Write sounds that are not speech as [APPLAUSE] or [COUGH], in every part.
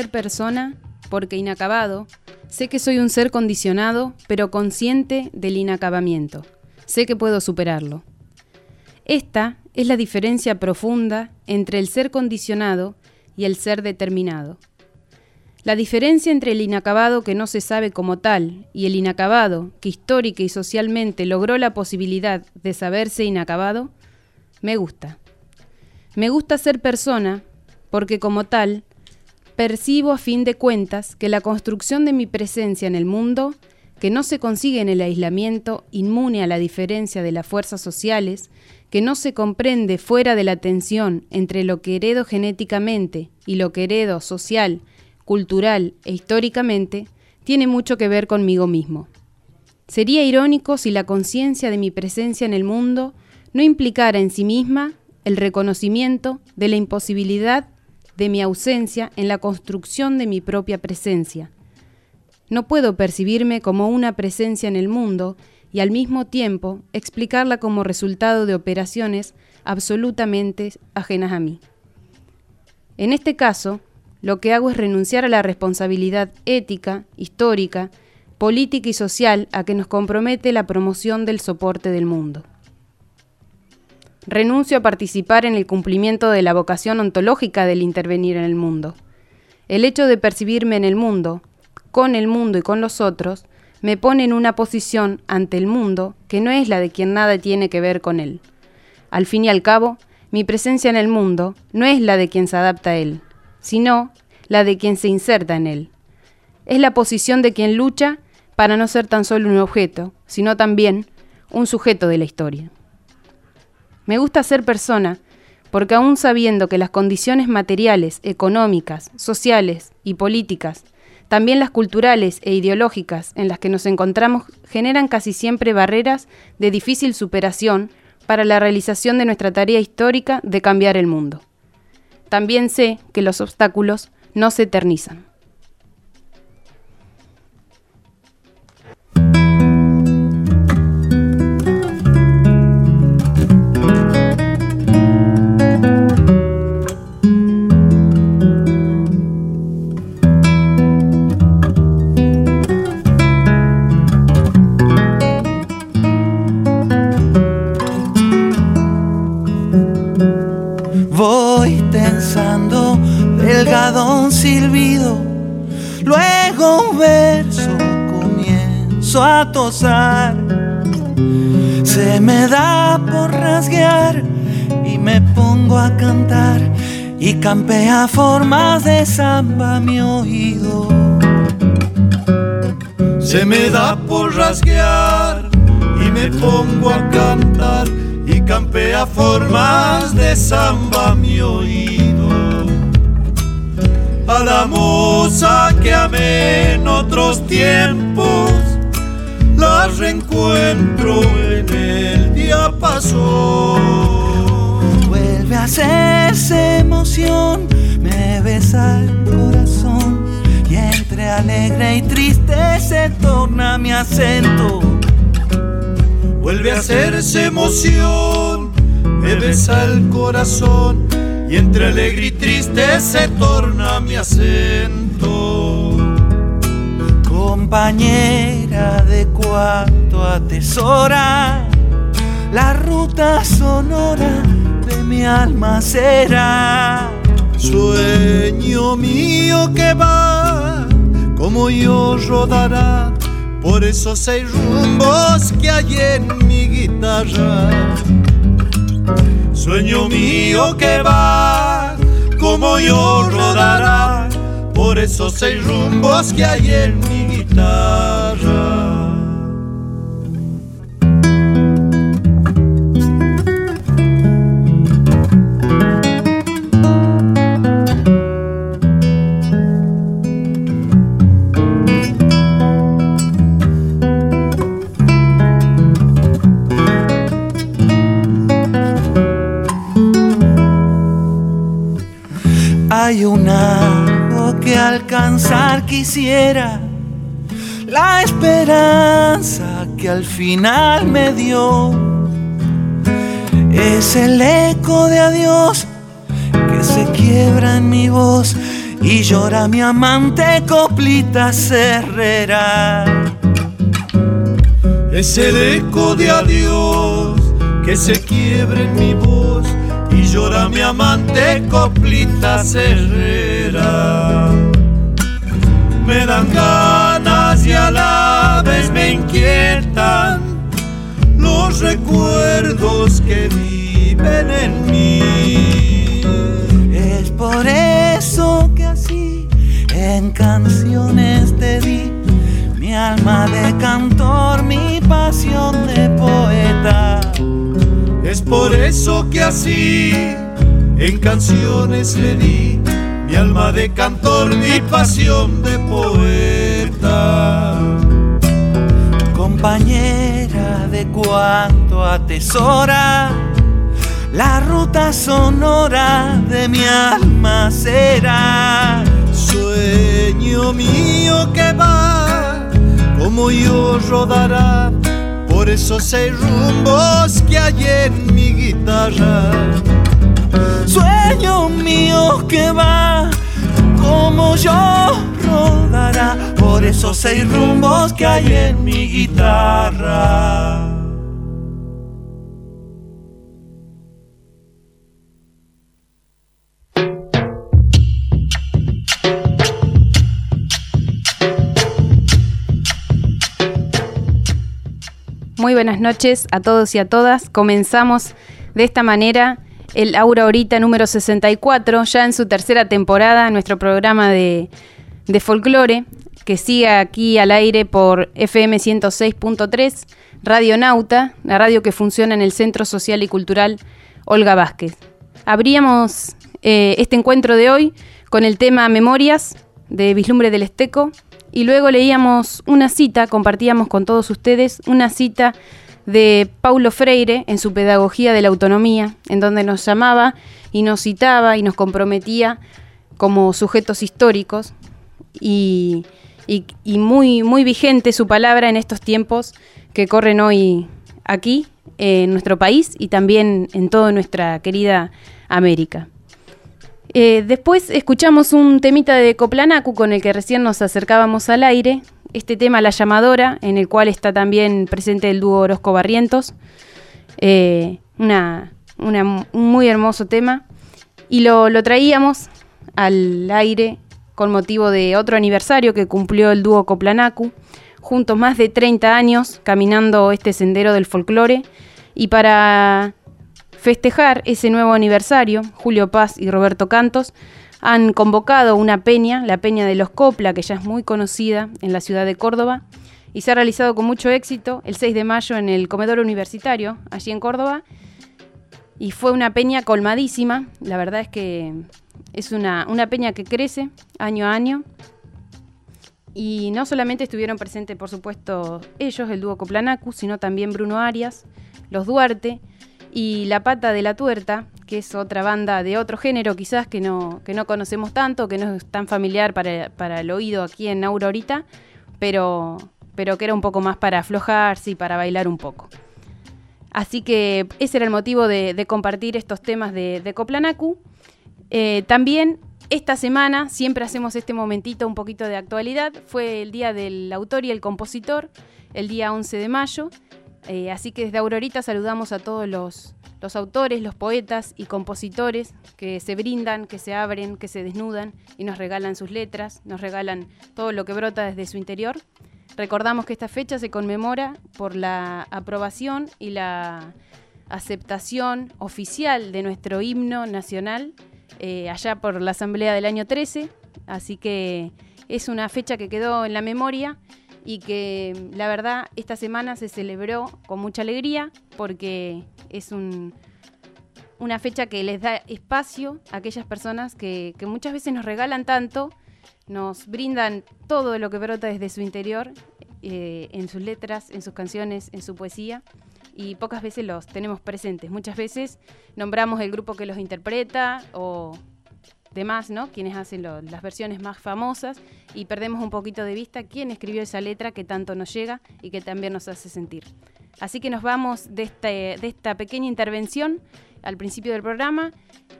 ser persona porque inacabado, sé que soy un ser condicionado, pero consciente del inacabamiento. Sé que puedo superarlo. Esta es la diferencia profunda entre el ser condicionado y el ser determinado. La diferencia entre el inacabado que no se sabe como tal y el inacabado que histórica y socialmente logró la posibilidad de saberse inacabado, me gusta. Me gusta ser persona porque como tal percibo a fin de cuentas que la construcción de mi presencia en el mundo, que no se consigue en el aislamiento inmune a la diferencia de las fuerzas sociales, que no se comprende fuera de la tensión entre lo que heredo genéticamente y lo que heredo social, cultural e históricamente, tiene mucho que ver conmigo mismo. Sería irónico si la conciencia de mi presencia en el mundo no implicara en sí misma el reconocimiento de la imposibilidad de mi ausencia en la construcción de mi propia presencia. No puedo percibirme como una presencia en el mundo y al mismo tiempo explicarla como resultado de operaciones absolutamente ajenas a mí. En este caso, lo que hago es renunciar a la responsabilidad ética, histórica, política y social a que nos compromete la promoción del soporte del mundo. Renuncio a participar en el cumplimiento de la vocación ontológica del intervenir en el mundo. El hecho de percibirme en el mundo, con el mundo y con los otros, me pone en una posición ante el mundo que no es la de quien nada tiene que ver con él. Al fin y al cabo, mi presencia en el mundo no es la de quien se adapta a él, sino la de quien se inserta en él. Es la posición de quien lucha para no ser tan solo un objeto, sino también un sujeto de la historia. Me gusta ser persona, porque aún sabiendo que las condiciones materiales, económicas, sociales y políticas, también las culturales e ideológicas en las que nos encontramos generan casi siempre barreras de difícil superación para la realización de nuestra tarea histórica de cambiar el mundo. También sé que los obstáculos no se eternizan. A tosar. Se me da por rasguear y me pongo a cantar y campea formas de samba mi oído. Se me da por rasguear y me pongo a cantar y campea formas de samba mi oído. A la musa que amé en otros tiempos, la reencuentro en el día pasó. Vuelve a hacerse emoción, me besa el corazón y entre alegre y triste se torna mi acento vuelve a hacerse emoción, me besa el corazón y entre alegre y triste se torna mi acento. Compañera de cuanto atesora la ruta sonora de mi alma será. Sueño mío que va, como yo rodará por esos seis rumbos que hay en mi guitarra. Sueño mío que va, como yo rodará, por esos seis rumbos que hay en mi guitarra. Alcanzar quisiera, la esperanza que al final me dio. Es el eco de adiós que se quiebra en mi voz y llora mi amante coplita cerrera. Es el eco de adiós que se quiebra en mi voz y llora mi amante coplita cerrera. Me dan ganas y a la vez me inquietan los recuerdos que viven en mí. Es por eso que así en canciones te di mi alma de cantor, mi pasión de poeta. Es por eso que así en canciones le di mi alma de cantor, mi pasión de poeta. Compañera de cuanto atesora la ruta sonora de mi alma será. Sueño mío que va, como yo rodará por esos seis rumbos que hay en mi guitarra. Sueño mío que va como yo rodará por esos seis rumbos que hay en mi guitarra. Muy buenas noches a todos y a todas. Comenzamos de esta manera el Aura Ahorita número 64, ya en su tercera temporada, nuestro programa de, folclore, que sigue aquí al aire por FM 106.3, Radio Nauta, la radio que funciona en el Centro Social y Cultural Olga Vázquez. Abríamos eh, este encuentro de hoy con el tema Memorias de Vislumbre del Esteco, y luego leíamos una cita, compartíamos con todos ustedes una cita de Paulo Freire en su Pedagogía de la Autonomía, en donde nos llamaba y nos citaba y nos comprometía como sujetos históricos y, y, muy, muy vigente su palabra en estos tiempos que corren hoy aquí, en nuestro país y también en toda nuestra querida América. Eh, después escuchamos un temita de Coplanacu con el que recién nos acercábamos al aire, este tema La llamadora, en el cual está también presente el dúo Orozco Barrientos, eh, una, un muy hermoso tema, y lo, lo traíamos al aire con motivo de otro aniversario que cumplió el dúo Coplanacu, juntos más de 30 años caminando este sendero del folclore. Y para festejar ese nuevo aniversario, Julio Paz y Roberto Cantos han convocado una peña, la Peña de los Copla, que ya es muy conocida en la ciudad de Córdoba, y se ha realizado con mucho éxito el 6 de mayo en el Comedor Universitario, allí en Córdoba, y fue una peña colmadísima, la verdad es que es una, una peña que crece año a año, y no solamente estuvieron presentes, por supuesto, ellos, el dúo Coplanacu, sino también Bruno Arias, los Duarte, y La Pata de la Tuerta, que es otra banda de otro género quizás que no, que no conocemos tanto, que no es tan familiar para, el oído aquí en Aurorita, pero, pero que era un poco más para aflojarse y para bailar un poco. Así que ese era el motivo de, compartir estos temas de, de Coplanacu. Eh, también esta semana siempre hacemos este momentito un poquito de actualidad. Fue el día del autor y el compositor, el día 11 de mayo. Eh, así que desde Aurorita saludamos a todos los, autores, los poetas y compositores que se brindan, que se abren, que se desnudan y nos regalan sus letras, nos regalan todo lo que brota desde su interior. Recordamos que esta fecha se conmemora por la aprobación y la aceptación oficial de nuestro himno nacional eh, allá por la Asamblea del año 13, así que es una fecha que quedó en la memoria y que la verdad esta semana se celebró con mucha alegría porque es una fecha que les da espacio a aquellas personas que, muchas veces nos regalan tanto, nos brindan todo lo que brota desde su interior, eh, en sus letras, en sus canciones, en su poesía, y pocas veces los tenemos presentes. Muchas veces nombramos el grupo que los interpreta o demás, ¿no? Quienes hacen las versiones más famosas y perdemos un poquito de vista quién escribió esa letra que tanto nos llega y que también nos hace sentir. Así que nos vamos de, este, de esta pequeña intervención al principio del programa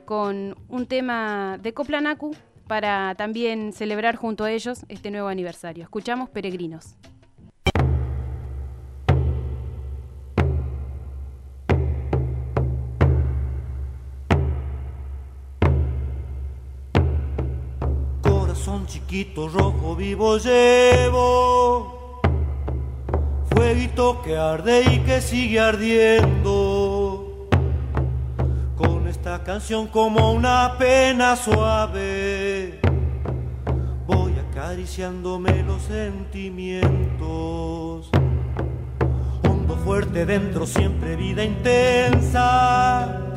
con un tema de Coplanacu para también celebrar junto a ellos este nuevo aniversario. Escuchamos Peregrinos. Son chiquito rojo vivo llevo, fueguito que arde y que sigue ardiendo, con esta canción como una pena suave, voy acariciándome los sentimientos, hondo fuerte dentro siempre vida intensa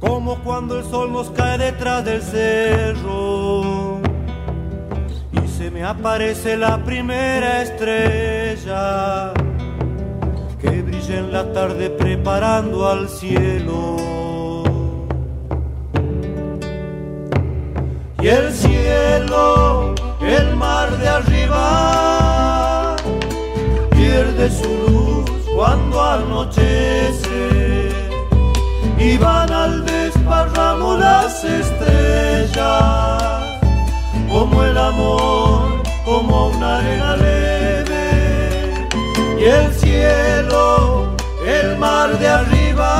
como cuando el sol nos cae detrás del cerro y se me aparece la primera estrella que brilla en la tarde preparando al cielo. Y el cielo, estrellas, como el amor, como una arena leve, y el cielo, el mar de arriba,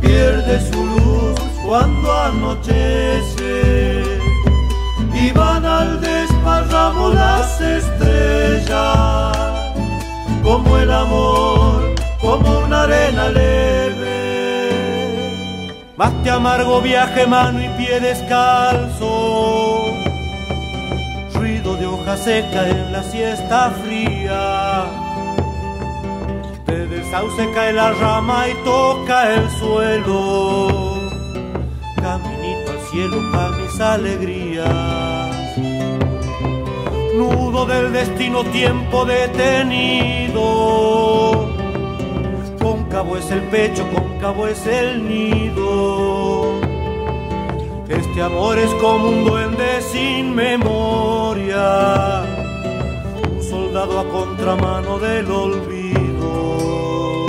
pierde su luz cuando anochece, y van al desparramo las estrellas, como el amor, como una arena leve. Más te amargo viaje, mano y pie descalzo. Ruido de hoja seca en la siesta fría. Desde el sauce cae la rama y toca el suelo. Caminito al cielo para mis alegrías. Nudo del destino, tiempo detenido cóncavo es el pecho, cóncavo es el nido. Este amor es como un duende sin memoria, un soldado a contramano del olvido.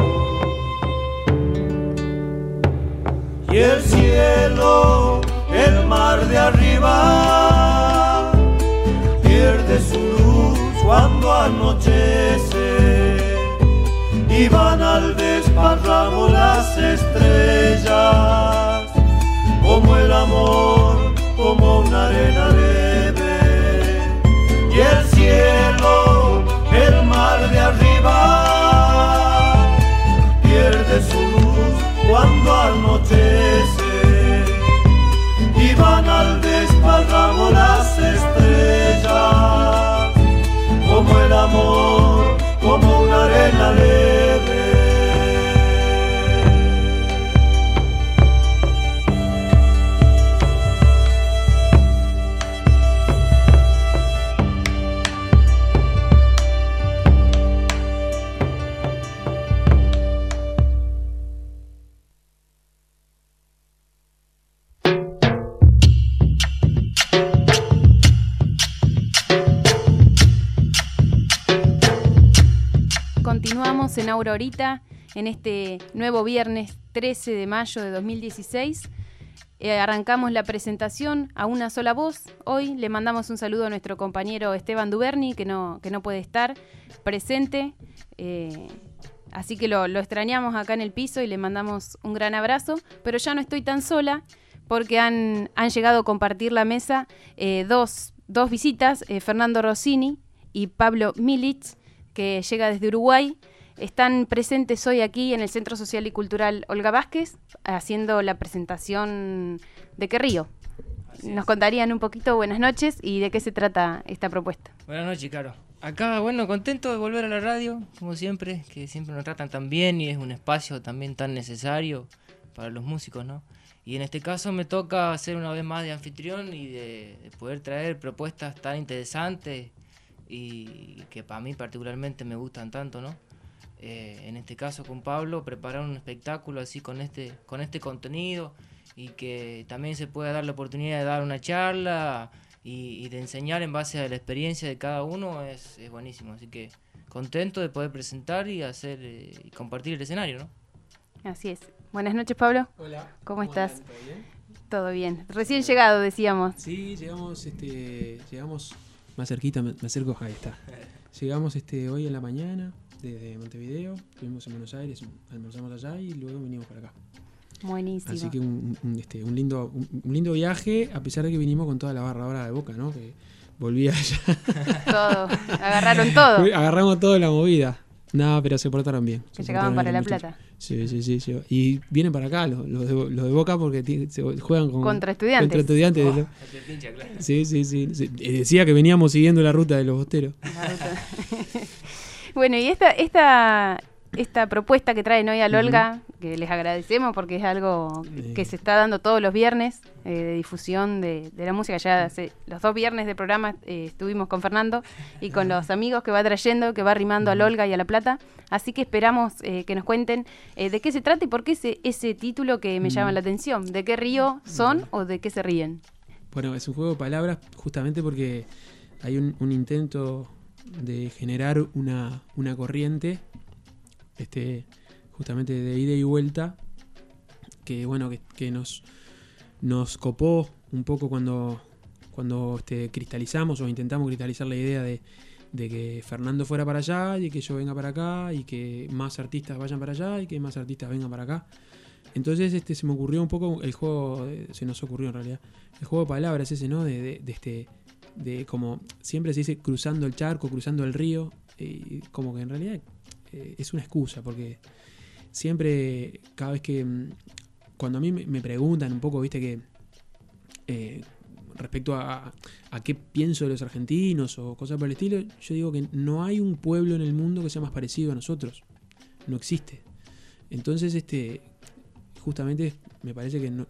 Y el cielo, el mar de arriba, pierde su luz cuando anochece y van al desparramo las estrellas, como el amor, como una arena leve, y el cielo, el mar de arriba, pierde su luz cuando anochece, y van al desparramo las estrellas, como el amor, como una arena leve. Aurorita en este nuevo viernes 13 de mayo de 2016. Eh, arrancamos la presentación a una sola voz. Hoy le mandamos un saludo a nuestro compañero Esteban Duberni, que no, que no puede estar presente. Eh, así que lo, lo extrañamos acá en el piso y le mandamos un gran abrazo. Pero ya no estoy tan sola porque han, han llegado a compartir la mesa eh, dos, dos visitas, Fernando Rossini y Pablo Militz, que llega desde Uruguay. Están presentes hoy aquí en el Centro Social y Cultural Olga Vázquez, haciendo la presentación de Qué Río. Nos contarían un poquito, buenas noches, y de qué se trata esta propuesta. Buenas noches, Caro. Acá, bueno, contento de volver a la radio, como siempre, que siempre nos tratan tan bien y es un espacio también tan necesario para los músicos, ¿no? Y en este caso me toca ser una vez más de anfitrión y de, de poder traer propuestas tan interesantes y que para mí particularmente me gustan tanto, ¿no? Eh, en este caso con Pablo, preparar un espectáculo así con este, con este contenido y que también se pueda dar la oportunidad de dar una charla y, y de enseñar en base a la experiencia de cada uno es, es buenísimo. Así que contento de poder presentar y hacer eh, y compartir el escenario, ¿no? Así es. Buenas noches, Pablo. Hola. ¿Cómo estás? ¿Todo bien? Todo bien. Recién llegado, decíamos. Sí, llegamos, este, llegamos más cerquita, me, me acerco, ahí está. [LAUGHS] Llegamos este, hoy en la mañana desde Montevideo, estuvimos en Buenos Aires, almorzamos allá y luego vinimos para acá. Buenísimo. Así que un, un, este, un lindo, un, un lindo viaje, a pesar de que vinimos con toda la barra ahora de boca, ¿no? Que volvía allá. [LAUGHS] Todo. Agarraron todo. Agarramos toda la movida. No, pero se portaron bien. Que se llegaban para La. Plata. Sí, sí, sí, sí. Y vienen para acá los, los, de, los de Boca porque se juegan con, Contra estudiantes. Contra estudiantes. Oh, el pincha, claro. Sí, sí, sí. sí. Eh, Decía que veníamos siguiendo la ruta de los bosteros. La ruta. Bueno, y esta, esta, esta propuesta que traen hoy al Olga, que les agradecemos porque es algo que se está dando todos los viernes eh, de difusión de, de la música. Ya hace los dos viernes de programa eh, estuvimos con Fernando y con los amigos que va trayendo, que va arrimando al Olga y a La Plata. Así que esperamos eh, que nos cuenten de qué se trata y por qué ese, ese título que me llama la atención. ¿De qué río son o de qué se ríen? Bueno, es un juego de palabras justamente porque hay un, un intento de generar una, una corriente, este, justamente de ida y vuelta, que bueno, que, que nos, nos copó un poco cuando, cuando este, cristalizamos o intentamos cristalizar la idea de, de que Fernando fuera para allá y que yo venga para acá y que más artistas vayan para allá y que más artistas vengan para acá. Entonces este se me ocurrió un poco el juego, eh, se nos ocurrió en realidad, el juego de palabras ese, ¿no? De, de- de este, de como siempre se dice cruzando el charco, cruzando el río, y como que en realidad eh, es una excusa, porque siempre, cada vez que, mm, cuando a mí me, preguntan un poco, viste que eh, respecto a, a qué pienso de los argentinos o cosas por el estilo, yo digo que no hay un pueblo en el mundo que sea más parecido a nosotros, no existe. Entonces, este, justamente me parece que no,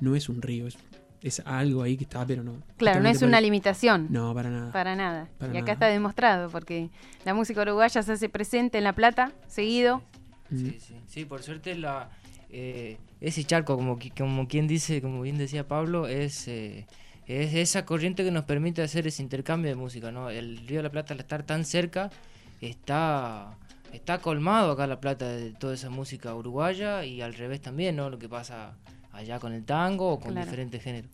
no es un río, es, es algo ahí que está, pero no. Claro, no es una limitación. No, para nada. Para nada. Para y acá nada. está demostrado, porque la música uruguaya se hace presente en La Plata, seguido. Mm. Sí, sí, sí, por suerte la, eh, ese charco, como quien dice, como bien decía Pablo, es, eh, es esa corriente que nos permite hacer ese intercambio de música, ¿no? El Río de la Plata al estar tan cerca está, está colmado acá La Plata de toda esa música uruguaya y al revés también, ¿no? Lo que pasa allá con el tango o con Claro. diferentes géneros.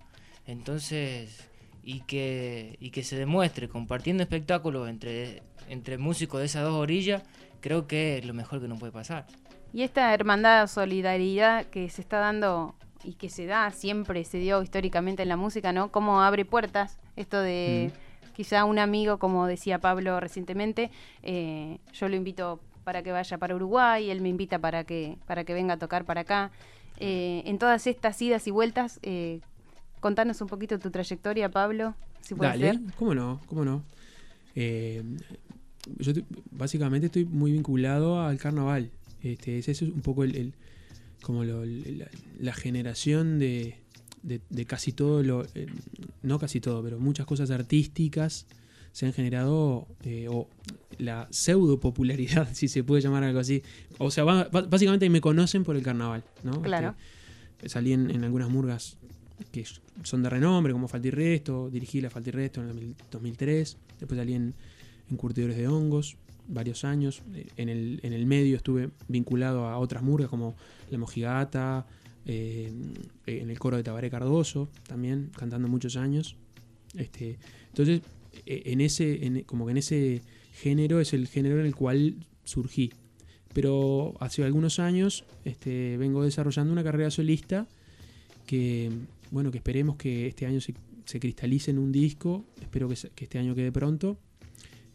Entonces, y que, y que se demuestre compartiendo espectáculos entre, entre músicos de esas dos orillas, creo que es lo mejor que nos puede pasar. Y esta hermandad, solidaridad que se está dando y que se da, siempre se dio históricamente en la música, ¿no? Cómo abre puertas esto de quizá un amigo, como decía Pablo recientemente, eh, yo lo invito para que vaya para Uruguay, él me invita para que, para que venga a tocar para acá. Eh, en todas estas idas y vueltas, eh, contanos un poquito tu trayectoria, Pablo, si puede Dale, ser. ¿cómo no? ¿Cómo no? Eh, yo básicamente estoy muy vinculado al carnaval. Este, ese es un poco el, el- como lo- la, la generación de, de- de casi todo lo, eh, no casi todo, pero muchas cosas artísticas se han generado, eh, o la pseudo popularidad, [LAUGHS] si se puede llamar algo así. O sea, ba- ba- básicamente me conocen por el carnaval, ¿no? Claro. Este, salí en, en algunas murgas que son de renombre, como Falta y Resto, dirigí la Falta y Resto en el 2003, después salí en, en Curtidores de Hongos, varios años, Eh, en el, en el medio estuve vinculado a otras murgas como La Mojigata, eh, en el coro de Tabaré Cardoso, también cantando muchos años. Este, entonces, en ese, como que en ese género es el género en el cual surgí. Pero hace algunos años este, vengo desarrollando una carrera solista que, bueno, que esperemos que este año se, cristalice en un disco, espero que, este año quede pronto,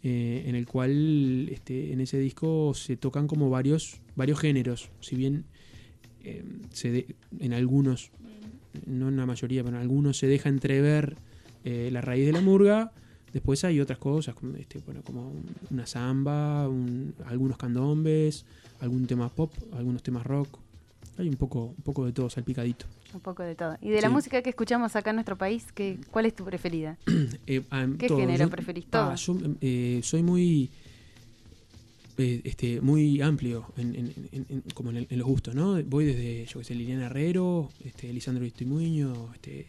eh, en el cual este, en ese disco se tocan como varios, varios géneros, si bien eh, se de- en algunos, no en la mayoría, pero en algunos se deja entrever eh, la raíz de la murga, después hay otras cosas, como, este, bueno, como un- una samba, un- algunos candombes, algún tema pop, algunos temas rock, hay un poco, un poco de todo salpicadito. Un poco de todo. Y de la Sí. música que escuchamos acá en nuestro país, ¿qué, ¿cuál es tu preferida? [CLEARS THROAT] Eh, ah, ¿Qué todo. género Yo- preferís? Todo. yo eh, soy muy eh, este, muy amplio en, en- en- en- como en los gustos, ¿no? Voy desde, yo que sé, Liliana Herrero, este, Lisandro Vistimuño, este,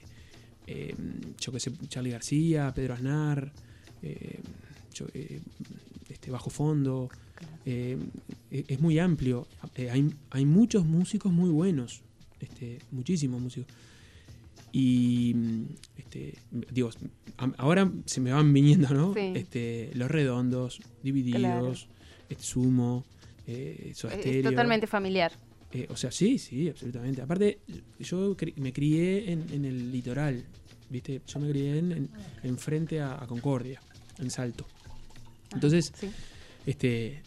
eh, yo que sé, Charlie García, Pedro Aznar, eh, yo, eh, este, Bajo Fondo. eh, es es muy amplio. Eh, hay, hay muchos músicos muy buenos, este, muchísimos músicos. Y mm, este, digo, ahora se me van viniendo, ¿no? Sí. Este, los redondos, divididos, Claro. este, sumo, eh, Es totalmente familiar. Eh, o sea, sí, sí, absolutamente. Aparte, yo cri- me crié en, en el litoral, ¿viste? Yo me crié en, en, en frente a, a Concordia, en Salto. Entonces, Sí. este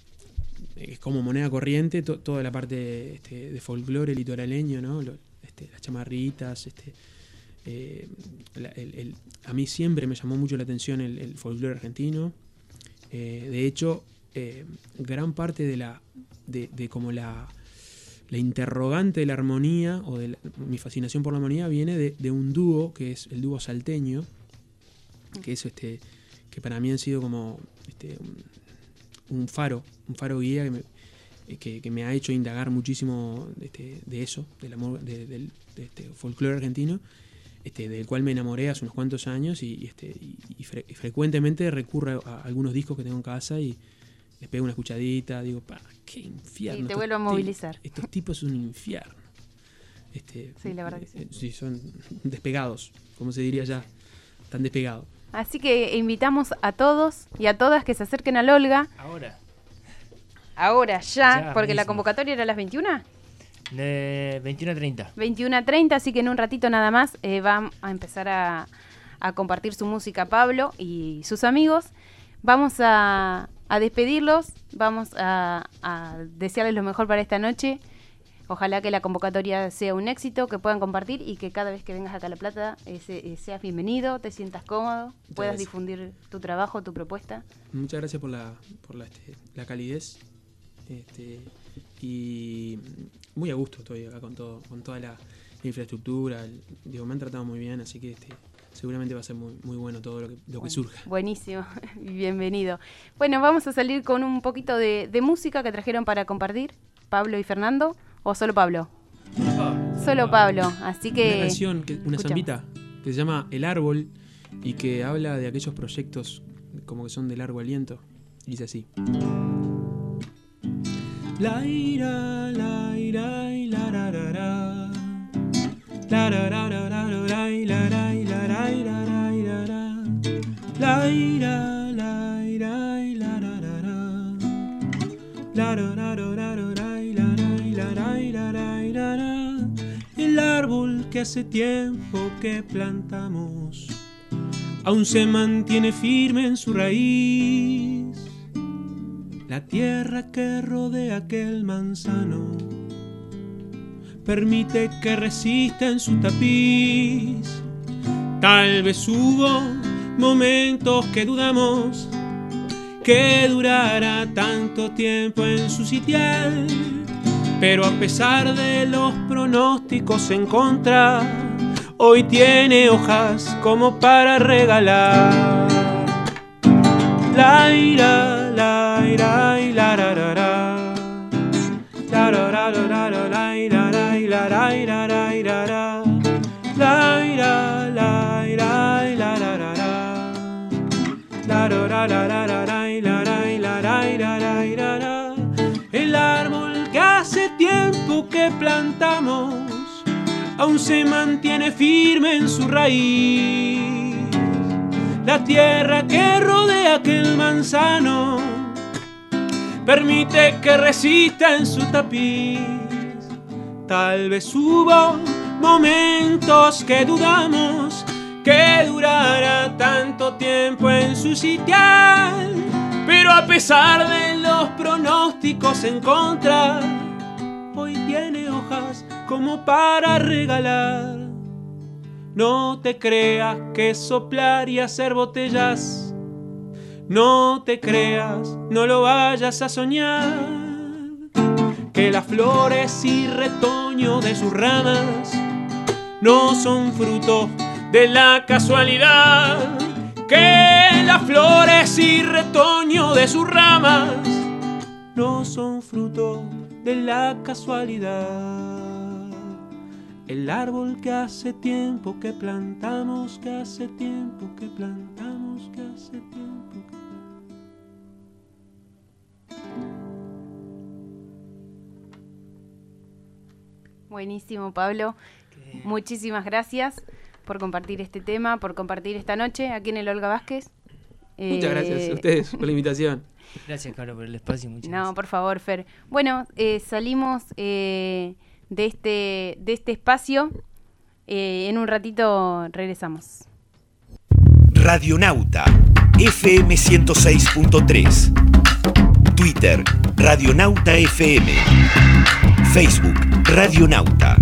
es como moneda corriente to- toda la parte este, de folclore litoraleño, ¿no? Lo- este, las chamarritas, este, eh, la- el- el- a mí siempre me llamó mucho la atención el, el folclore argentino. Eh, de hecho, gran parte de la de, de como la, la interrogante de la armonía o de mi fascinación por la armonía viene de, un dúo que es el dúo salteño, que es este que para mí han sido como este, un, faro, un faro guía que me, eh, ha hecho indagar muchísimo este, de eso, del este folclore argentino, este, del cual me enamoré hace unos cuantos años y, este, y, fre- frecuentemente recurro a algunos discos que tengo en casa y les pego una escuchadita, digo, pa, qué infierno. Y te vuelvo a movilizar. Estos tipos son un infierno. Este, Sí, la verdad que sí. eh, Sí, son despegados, como se diría ya, tan despegados. Así que invitamos a todos y a todas que se acerquen al Olga. Ahora, Ahora, ya, Ya porque la convocatoria era a las 21. de 21 a 30. 21 a 30, así que en un ratito nada más eh, va a empezar a, a compartir su música Pablo y sus amigos. Vamos a, a despedirlos, vamos a, a desearles lo mejor para esta noche. Ojalá que la convocatoria sea un éxito, que puedan compartir y que cada vez que vengas acá a La Plata eh, se- seas bienvenido, te sientas cómodo, puedas gracias. difundir tu trabajo, tu propuesta. Muchas gracias por la, por la, este, la calidez. Este, y muy a gusto estoy acá con todo, con toda la infraestructura. el- digo, me han tratado muy bien, así que este, seguramente va a ser muy, muy bueno todo lo que, lo que surja. Buenísimo, [LAUGHS] bienvenido. Bueno, vamos a salir con un poquito de, de música que trajeron para compartir Pablo y Fernando, o solo Pablo. Solo Pablo, así que... Una canción, que, una zambita, que se llama El Árbol y que habla de aquellos proyectos como que son de largo aliento. Y dice así. La ira, la ira, y la ra, ra, ra. La ra, ra, El árbol que hace tiempo que plantamos aún se mantiene firme en su raíz. La tierra que rodea aquel manzano permite que resista en su tapiz. Tal vez hubo momentos que dudamos que durara tanto tiempo en su sitial. Pero a pesar de los pronósticos en contra, hoy tiene hojas como para regalar. La ira, la ira, y la ra, ra, ra. La ra, ra, ra, ra, la ira, la ra, y ra, ra, y ra, ra. La ira, la ira, y la ra, ra, ra. La ra, ra, ra, ra, ra, que plantamos aún se mantiene firme en su raíz. La tierra que rodea aquel manzano permite que resista en su tapiz. Tal vez hubo momentos que dudamos que durara tanto tiempo en su sitial, pero a pesar de los pronósticos en contra, hoy tiene hojas como para regalar. No te creas que soplar y hacer botellas. No te creas, no lo vayas a soñar. Que las flores y retoño de sus ramas no son fruto de la casualidad. Que las flores y retoño de sus ramas no son fruto de la casualidad. El árbol que hace tiempo que plantamos, que hace tiempo que plantamos, que hace tiempo que Buenísimo, Pablo. Muchísimas gracias por compartir este tema, por compartir esta noche aquí en el Olga Vázquez. Muchas gracias Eh, a ustedes por la invitación. [LAUGHS] Gracias, Carlos, por el espacio. Muchas No, gracias. por favor, Fer. Bueno, eh, salimos eh, de, este, de este espacio. Eh, en un ratito regresamos. Radionauta FM 106.3 Twitter Radionauta FM Facebook Radionauta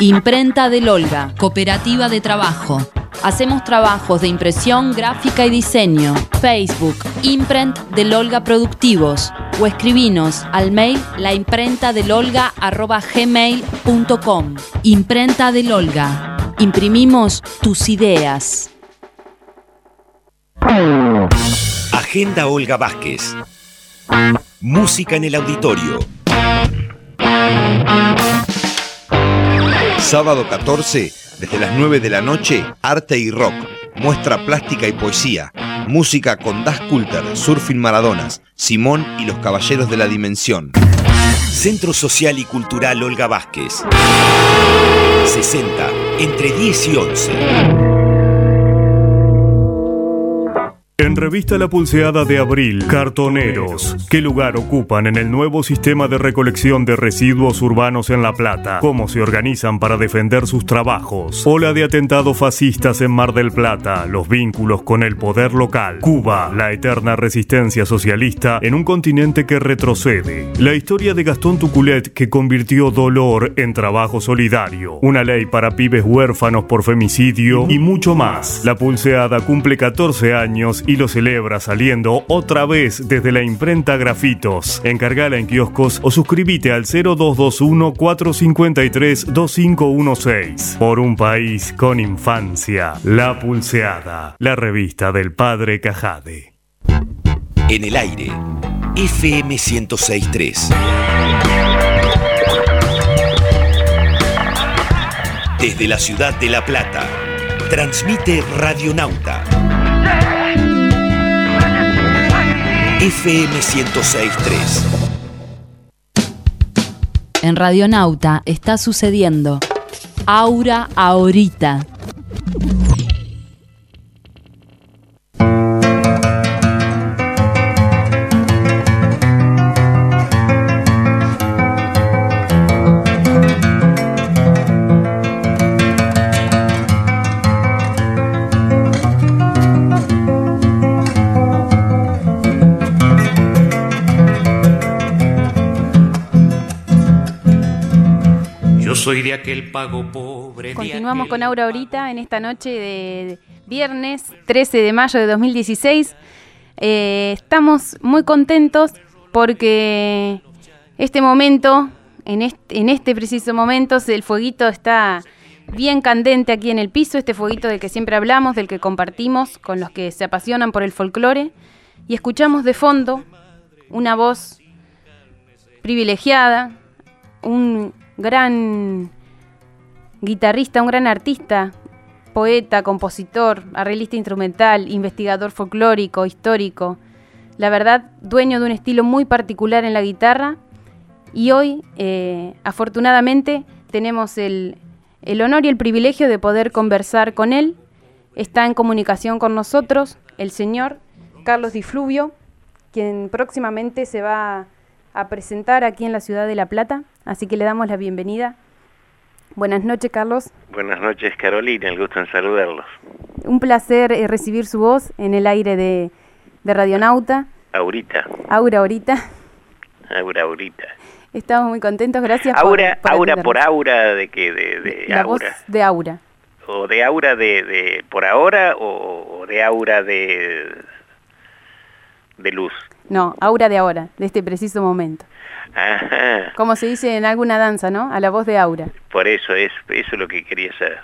Imprenta del Olga, Cooperativa de Trabajo. Hacemos trabajos de impresión, gráfica y diseño. Facebook, Imprent del Olga Productivos. O escribinos al mail laimprentadelolga.gmail.com Imprenta del Olga. Imprimimos tus ideas. Agenda Olga Vázquez Música en el auditorio Sábado 14, desde las 9 de la noche, Arte y Rock, muestra plástica y poesía, música con Das Kulter, Surfing Maradonas, Simón y los Caballeros de la Dimensión. Centro Social y Cultural Olga Vázquez 60 entre 10 y 11 En revista La Pulseada de Abril, Cartoneros. ¿Qué lugar ocupan en el nuevo sistema de recolección de residuos urbanos en La Plata? ¿Cómo se organizan para defender sus trabajos? Ola de atentados fascistas en Mar del Plata, los vínculos con el poder local. Cuba, la eterna resistencia socialista en un continente que retrocede. La historia de Gastón Tuculet que convirtió dolor en trabajo solidario. Una ley para pibes huérfanos por femicidio y mucho más. La Pulseada cumple 14 años y celebra saliendo otra vez desde la imprenta Grafitos. Encargala en kioscos o suscríbete al 0221 453 2516. Por un país con infancia. La Pulseada, la revista del padre Cajade. En el aire FM 1063 Desde la ciudad de La Plata transmite Radionauta FM 1063 En Radionauta está sucediendo. Aura ahorita. Soy de aquel pago pobre. Continuamos con Aura ahorita en esta noche de, viernes 13 de mayo de 2016. Eh, estamos muy contentos porque este momento, en este, en este preciso momento, el fueguito está bien candente aquí en el piso, este fueguito del que siempre hablamos, del que compartimos con los que se apasionan por el folclore, y escuchamos de fondo una voz privilegiada, un gran guitarrista, un gran artista, poeta, compositor, arreglista instrumental, investigador folclórico, histórico, la verdad, dueño de un estilo muy particular en la guitarra. Y hoy, eh, afortunadamente, tenemos el, el honor y el privilegio de poder conversar con él. Está en comunicación con nosotros el señor Carlos Di Fluvio, quien próximamente se va a presentar aquí en la ciudad de La Plata. Así que le damos la bienvenida. Buenas noches, Carlos. Buenas noches, Carolina. El gusto en saludarlos. Un placer eh, recibir su voz en el aire de, de Radionauta. Aurita. Aura, ahorita. Aura, ahorita. Estamos muy contentos, gracias Aura, por, Aura por Aura de que de, de La Aura. voz de Aura. O de Aura de, de por ahora o, o de Aura de de luz. No, Aura de ahora, de este preciso momento. Ajá. Como se dice en alguna danza, ¿no? A la voz de Aura. Por eso es eso es lo que quería saber.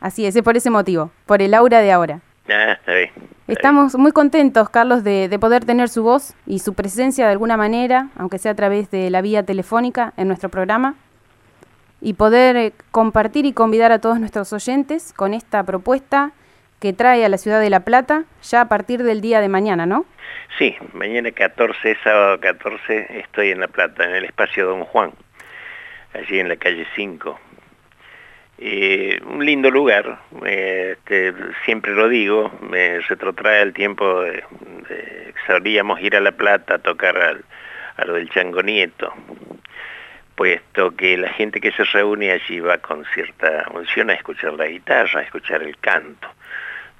Así es, es por ese motivo, por el aura de ahora. Ah, está bien. Estamos muy contentos, Carlos, de, de poder tener su voz y su presencia de alguna manera, aunque sea a través de la vía telefónica en nuestro programa, y poder eh, compartir y convidar a todos nuestros oyentes con esta propuesta que trae a la ciudad de La Plata ya a partir del día de mañana, ¿no? Sí, mañana 14, sábado 14, estoy en La Plata, en el espacio Don Juan, allí en la calle 5. Eh, un lindo lugar, eh, este, siempre lo digo, me retrotrae el tiempo de, de ir a La Plata a tocar al, a lo del Chango Nieto, puesto que la gente que se reúne allí va con cierta unción a escuchar la guitarra, a escuchar el canto.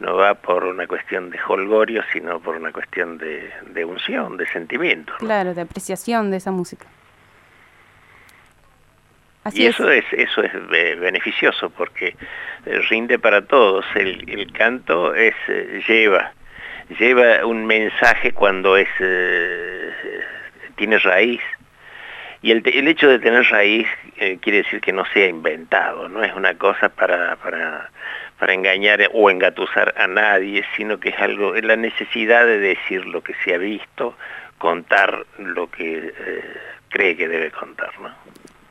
No va por una cuestión de holgorio, sino por una cuestión de, de unción, de sentimiento. ¿no? Claro, de apreciación de esa música. Así y eso es, eso es eh, beneficioso porque eh, rinde para todos. El, el canto es eh, lleva lleva un mensaje cuando es eh, tiene raíz y el, el, hecho de tener raíz quiere decir que no sea inventado, no es una cosa para, para, para engañar o engatusar a nadie, sino que es algo, es la necesidad de decir lo que se ha visto, contar lo que eh, cree que debe contar, ¿no?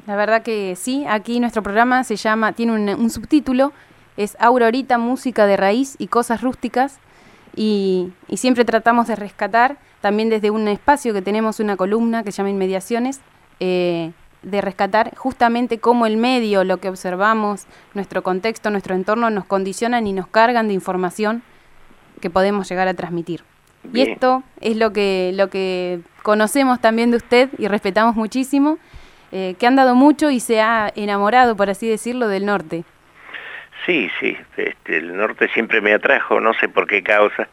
La verdad que sí, aquí nuestro programa se llama, tiene un, subtítulo, es Aurorita, música de raíz y cosas rústicas, y, y, siempre tratamos de rescatar, también desde un espacio que tenemos una columna que se llama Inmediaciones, eh, de rescatar justamente cómo el medio, lo que observamos, nuestro contexto, nuestro entorno nos condicionan y nos cargan de información que podemos llegar a transmitir. Bien. Y esto es lo que, lo que conocemos también de usted y respetamos muchísimo, eh, que han dado mucho y se ha enamorado, por así decirlo, del norte. Sí, sí, este, el norte siempre me atrajo, no sé por qué causa.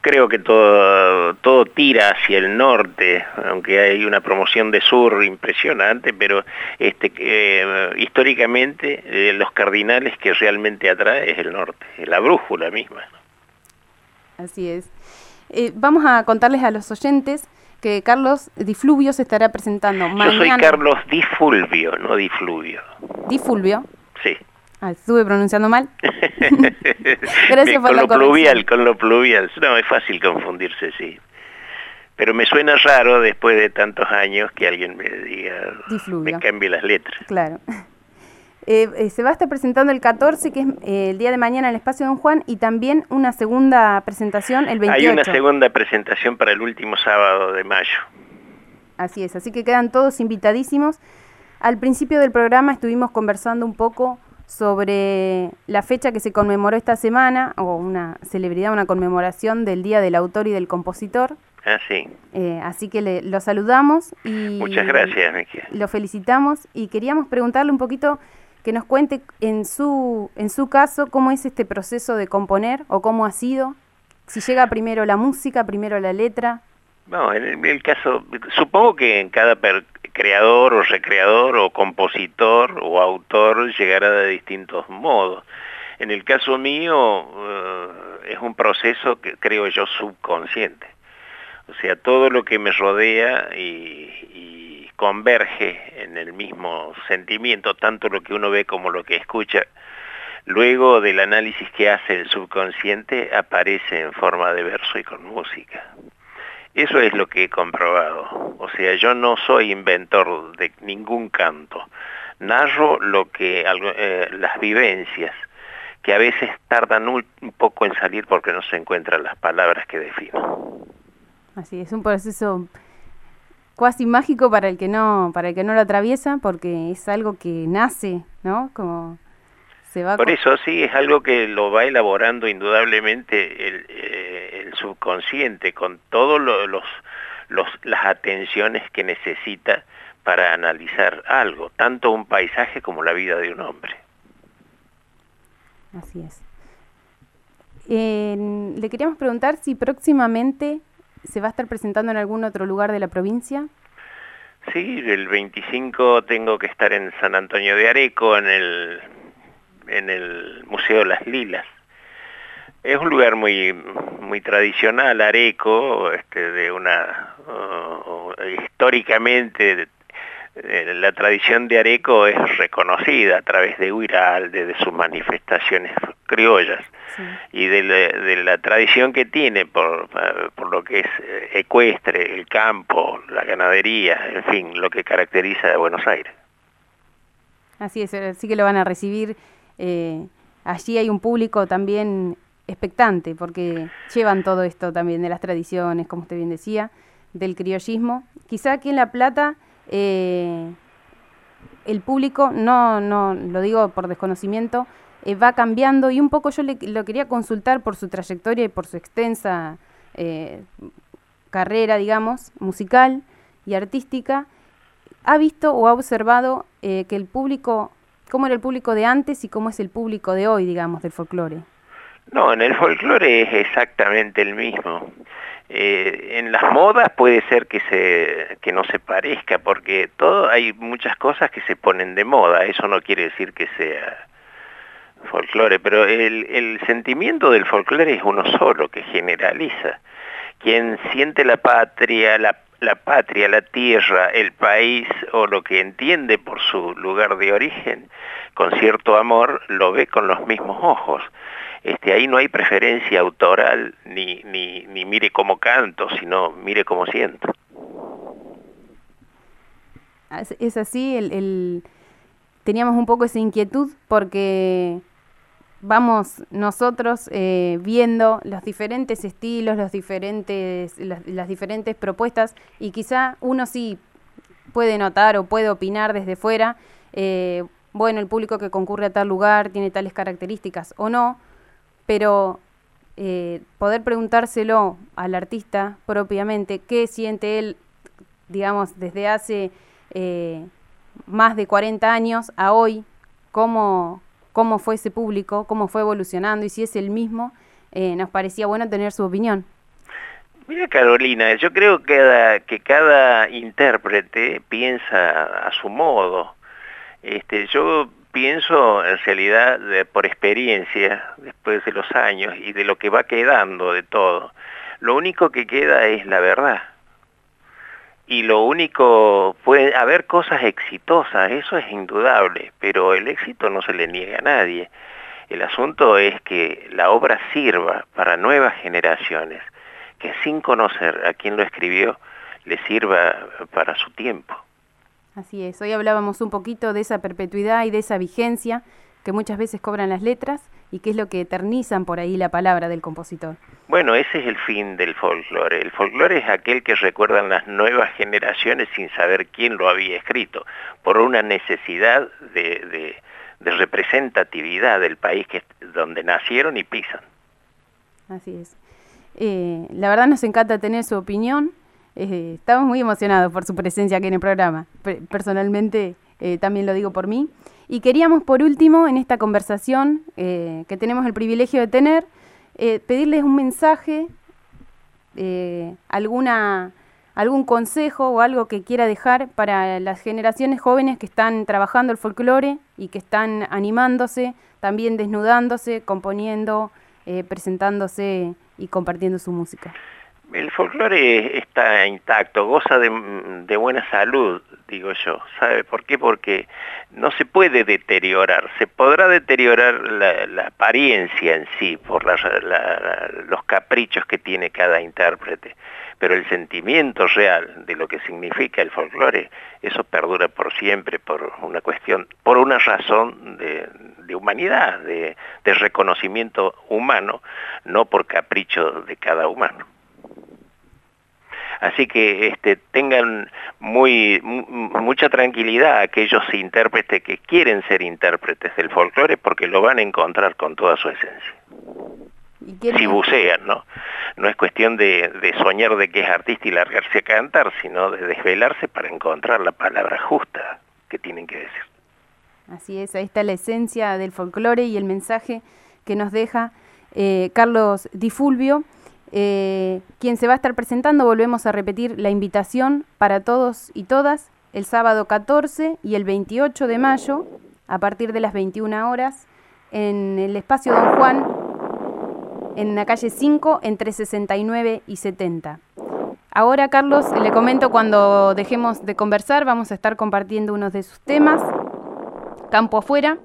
Creo que todo, todo tira hacia el norte, aunque hay una promoción de sur impresionante, pero este, eh, históricamente eh, los cardinales que realmente atrae es el norte, es la brújula misma. Así es. Eh, vamos a contarles a los oyentes que Carlos Difluvio se estará presentando mañana. Yo soy Carlos Difulvio, no Difluvio. ¿Difulvio? Sí. Ah, estuve pronunciando mal. [LAUGHS] Gracias por con la lo pluvial, con lo pluvial. No, es fácil confundirse, sí. Pero me suena raro después de tantos años que alguien me diga, Difluvio. me cambie las letras. Claro. [LAUGHS] Eh, eh, se va a estar presentando el 14, que es eh, el día de mañana en el Espacio Don Juan, y también una segunda presentación el 28. Hay una segunda presentación para el último sábado de mayo. Así es, así que quedan todos invitadísimos. Al principio del programa estuvimos conversando un poco sobre la fecha que se conmemoró esta semana, o una celebridad, una conmemoración del Día del Autor y del Compositor. Ah, sí. Eh, así que le, lo saludamos y... Muchas gracias, Miquel. Lo felicitamos y queríamos preguntarle un poquito que nos cuente en su, en su caso cómo es este proceso de componer o cómo ha sido, si llega primero la música, primero la letra. No, en el, el caso, supongo que en cada per, creador o recreador o compositor o autor llegará de distintos modos. En el caso mío eh, es un proceso que creo yo subconsciente. O sea, todo lo que me rodea y, y converge en el mismo sentimiento, tanto lo que uno ve como lo que escucha, luego del análisis que hace el subconsciente aparece en forma de verso y con música. Eso es lo que he comprobado. O sea, yo no soy inventor de ningún canto. Narro lo que eh, las vivencias que a veces tardan un, poco en salir porque no se encuentran las palabras que defino. Así es un proceso cuasi mágico para el que no para el que no lo atraviesa porque es algo que nace, ¿no? Como se va Por eso sí es algo que lo va elaborando indudablemente el, eh, el subconsciente con todos los, los las atenciones que necesita para analizar algo, tanto un paisaje como la vida de un hombre. Así es. le queríamos preguntar si próximamente se va a estar presentando en algún otro lugar de la provincia. Sí, el 25 tengo que estar en San Antonio de Areco, en el, en el Museo de las Lilas. Es un lugar muy, muy tradicional, Areco, este, de una, históricamente eh, la tradición de Areco es reconocida a través de Huiralde, de sus manifestaciones criollas y de la, tradición que tiene por, por, lo que es eh, ecuestre, el campo, la ganadería, en fin, lo que caracteriza a Buenos Aires. Así es, sí que lo van a recibir. Eh, allí hay un público también expectante porque llevan todo esto también de las tradiciones, como usted bien decía, del criollismo. Quizá aquí en La Plata eh, el público, no, no lo digo por desconocimiento, eh, va cambiando y un poco yo le, lo quería consultar por su trayectoria y por su extensa carrera, digamos, musical y artística. ¿Ha visto o ha observado que el público, cómo era el público de antes y cómo es el público de hoy, digamos, del folclore? No, en el folclore es exactamente el mismo. Eh, en las modas puede ser que, se, que no se parezca, porque todo, hay muchas cosas que se ponen de moda, eso no quiere decir que sea folclore, pero el, el sentimiento del folclore es uno solo, que generaliza. Quien siente la patria, la, la patria, la tierra, el país o lo que entiende por su lugar de origen, con cierto amor, lo ve con los mismos ojos este, ahí no hay preferencia autoral ni, ni, ni mire cómo canto, sino mire cómo siento. Es así, el, teníamos un poco esa inquietud porque vamos nosotros eh, viendo los diferentes estilos, los diferentes, las, diferentes propuestas y quizá uno sí puede notar o puede opinar desde fuera, eh, bueno, el público que concurre a tal lugar tiene tales características o no, pero eh, poder preguntárselo al artista propiamente, qué siente él, digamos, desde hace más de 40 años a hoy, cómo, cómo fue ese público, cómo fue evolucionando y si es el mismo, eh, nos parecía bueno tener su opinión. Mira Carolina, yo creo que cada intérprete piensa a su modo. Este, yo pienso en realidad por experiencia, después de los años y de lo que va quedando de todo, lo único que queda es la verdad. Y lo único, puede haber cosas exitosas, eso es indudable, pero el éxito no se le niega a nadie. El asunto es que la obra sirva para nuevas generaciones, que sin conocer a quien lo escribió, le sirva para su tiempo. Así es, hoy hablábamos un poquito de esa perpetuidad y de esa vigencia que muchas veces cobran las letras y que es lo que eternizan por ahí la palabra del compositor. Bueno, ese es el fin del folclore. El folclore es aquel que recuerdan las nuevas generaciones sin saber quién lo había escrito, por una necesidad de, representatividad del país que, donde nacieron y pisan. Así es. Eh, la verdad nos encanta tener su opinión eh, estamos muy emocionados por su presencia aquí en el programa. Personalmente eh, también lo digo por mí. Y queríamos, por último, en esta conversación eh, que tenemos el privilegio de tener, pedirles un mensaje, alguna, algún consejo o algo que quiera dejar para las generaciones jóvenes que están trabajando el folclore y que están animándose también desnudándose, componiendo, eh, presentándose y compartiendo su música. El folclore está intacto, goza de, buena salud, digo yo. ¿Sabe por qué? Porque no se puede deteriorar. Se podrá deteriorar la, apariencia en sí por los caprichos que tiene cada intérprete, pero el sentimiento real de lo que significa el folclore, eso perdura por siempre por una cuestión, por una razón de, humanidad, de reconocimiento humano, no por capricho de cada humano. Así que este, tengan muy mucha tranquilidad aquellos intérpretes que quieren ser intérpretes del folclore porque lo van a encontrar con toda su esencia. Si bucean, ¿no? No es cuestión de, de, soñar de que es artista y largarse a cantar, sino de desvelarse para encontrar la palabra justa que tienen que decir. Así es, ahí está la esencia del folclore y el mensaje que nos deja eh, Carlos Di Fulvio. Eh, quien se va a estar presentando, volvemos a repetir la invitación para todos y todas, el sábado 14 y el 28 de mayo, a partir de las 21 horas, en el espacio Don Juan, en la calle 5, entre 69 y 70. Ahora, Carlos, le comento cuando dejemos de conversar, vamos a estar compartiendo unos de sus temas, Campo Afuera,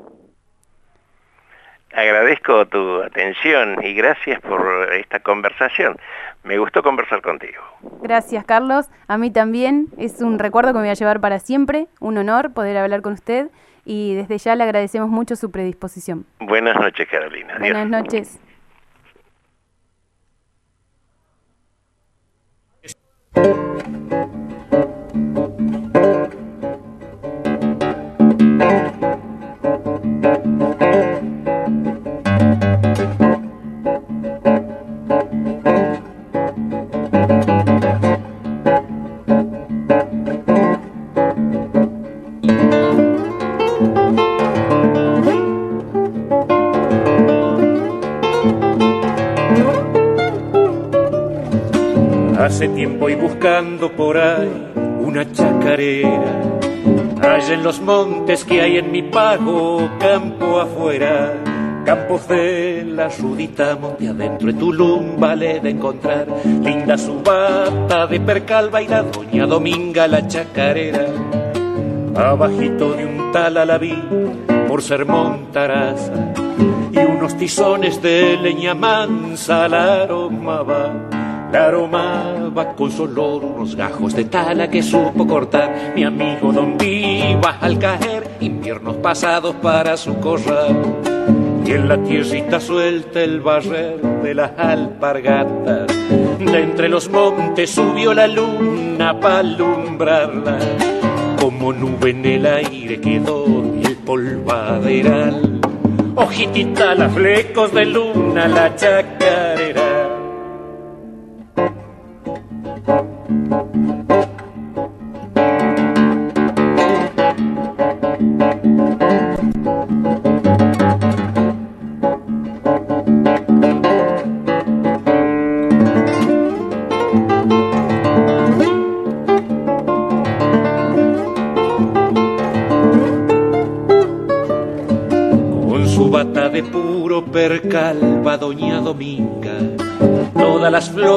agradezco tu atención y gracias por esta conversación. Me gustó conversar contigo. Gracias, Carlos. A mí también. Es un recuerdo que me voy a llevar para siempre. Un honor poder hablar con usted y desde ya le agradecemos mucho su predisposición. Buenas noches, Carolina. Buenas noches. Por ahí una chacarera, allá en los montes que hay en mi pago, campo afuera, campos de la sudita, monte adentro de Tulum, vale de encontrar, linda su bata de percal, baila doña Dominga la chacarera, abajito de un tal alabí, por ser montaraza, y unos tizones de leña mansa, la aroma la aroma va con su olor, unos gajos de tala que supo cortar mi amigo Don Viva al caer, inviernos pasados para su corral. Y en la tierrita suelta el barrer de las alpargatas, de entre los montes subió la luna para alumbrarla. Como nube en el aire quedó el polvaderal. Ojitita, las flecos de luna, la chacarera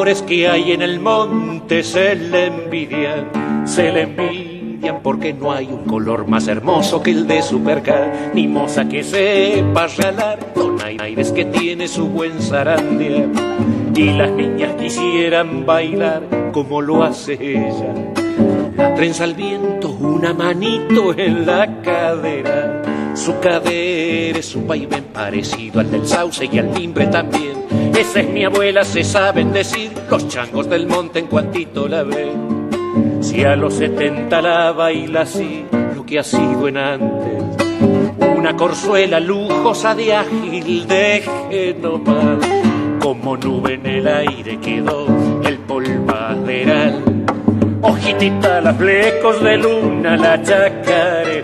que hay en el monte se le envidian, se le envidian porque no hay un color más hermoso que el de su percal, ni moza que sepa ralar, don Aires que tiene su buen zarandia. Y las niñas quisieran bailar como lo hace ella. La trenza al viento, una manito en la cadera su cadera es un vaivén parecido al del sauce y al timbre también. Esa es mi abuela, se saben decir los changos del monte en cuantito la ve. Si a los setenta la baila así, lo que ha sido en antes. Una corzuela lujosa de ágil, deje nomás. Como nube en el aire quedó el polvaderal. Ojitita, las flecos de luna, la chacarera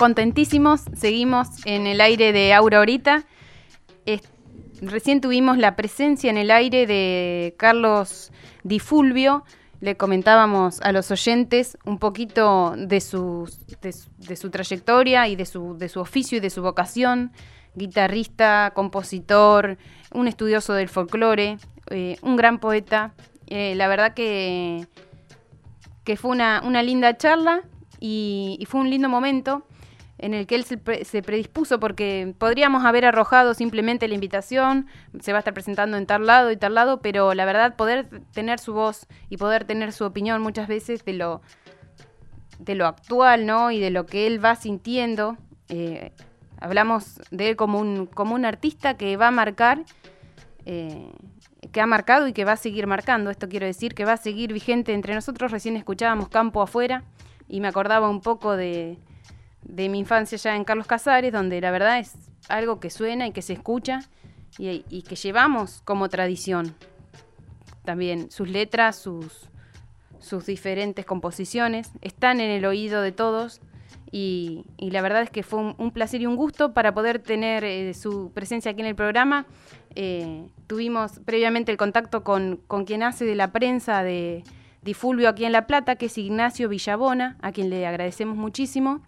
contentísimos, seguimos en el aire de Aura ahorita. recién tuvimos la presencia en el aire de Carlos Di Fulvio. Le comentábamos a los oyentes un poquito de su, de, su trayectoria y de su, de su oficio y de su vocación. Guitarrista, compositor, un estudioso del folclore, eh, un gran poeta. Eh, la verdad que, que fue una, una linda charla y, fue un lindo momento en el que él se, predispuso porque podríamos haber arrojado simplemente la invitación, se va a estar presentando en tal lado y tal lado, pero la verdad poder tener su voz y poder tener su opinión muchas veces de lo, de lo actual, ¿no? Y de lo que él va sintiendo. Eh, hablamos de él como un, como un artista que va a marcar, eh, que ha marcado y que va a seguir marcando. Esto quiero decir que va a seguir vigente entre nosotros. Recién escuchábamos Campo Afuera y me acordaba un poco de, mi infancia ya en Carlos Casares, donde la verdad es algo que suena y que se escucha y, que llevamos como tradición. También sus letras, sus, sus diferentes composiciones, están en el oído de todos y, la verdad es que fue un, placer y un gusto para poder tener eh, su presencia aquí en el programa. Eh, tuvimos previamente el contacto con, con quien hace de la prensa de, Difulvio aquí en La Plata, que es Ignacio Villabona, a quien le agradecemos muchísimo.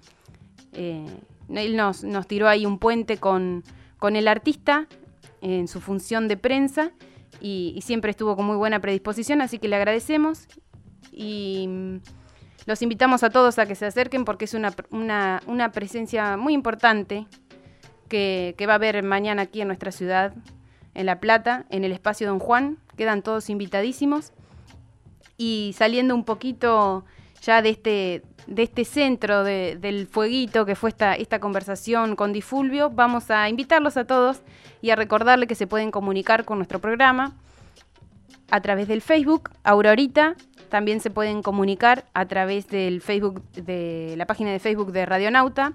Eh, él nos, tiró ahí un puente con, el artista en su función de prensa y, siempre estuvo con muy buena predisposición, así que le agradecemos y mm, los invitamos a todos a que se acerquen porque es una, una, presencia muy importante que, que va a haber mañana aquí en nuestra ciudad, en La Plata, en el espacio Don Juan. Quedan todos invitadísimos y saliendo un poquito ya de este, de este centro del fueguito que fue esta, esta conversación con Difulvio, vamos a invitarlos a todos y a recordarle que se pueden comunicar con nuestro programa a través del Facebook, Aurorita, también se pueden comunicar a través del Facebook, de la página de Facebook de Radionauta,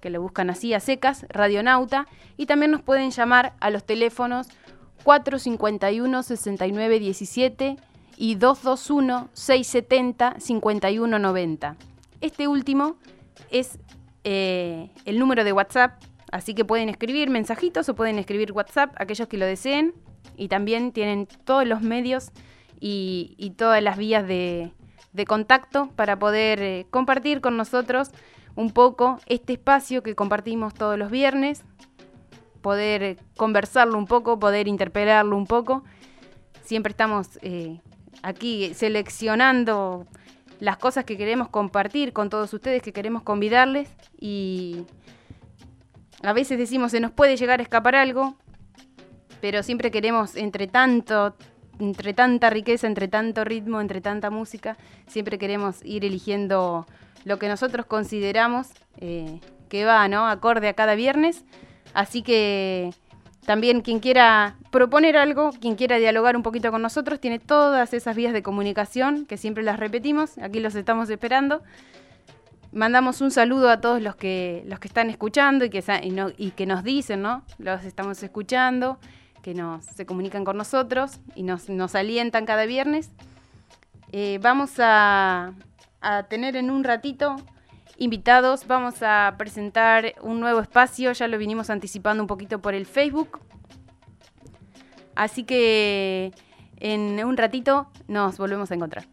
que le buscan así a secas, Radionauta, y también nos pueden llamar a los teléfonos 451 6917 y 221-670-5190. Este último es eh, el número de WhatsApp, así que pueden escribir mensajitos o pueden escribir WhatsApp aquellos que lo deseen y también tienen todos los medios y, todas las vías de, contacto para poder eh, compartir con nosotros un poco este espacio que compartimos todos los viernes, poder conversarlo un poco, poder interpelarlo un poco. Siempre estamos eh, aquí seleccionando las cosas que queremos compartir con todos ustedes, que queremos convidarles y a veces decimos se nos puede llegar a escapar algo, pero siempre queremos entre tanto, entre tanta riqueza, entre tanto ritmo, entre tanta música, siempre queremos ir eligiendo lo que nosotros consideramos eh, que va, ¿no? Acorde a cada viernes. Así que también quien quiera proponer algo, quien quiera dialogar un poquito con nosotros, tiene todas esas vías de comunicación que siempre las repetimos. Aquí los estamos esperando. Mandamos un saludo a todos los que, los que están escuchando y que, que nos dicen, ¿no? Los estamos escuchando, que nos, se comunican con nosotros y nos, nos alientan cada viernes. Eh, vamos a, a tener en un ratito invitados. Vamos a presentar un nuevo espacio, ya lo vinimos anticipando un poquito por el Facebook. Así que en un ratito nos volvemos a encontrar.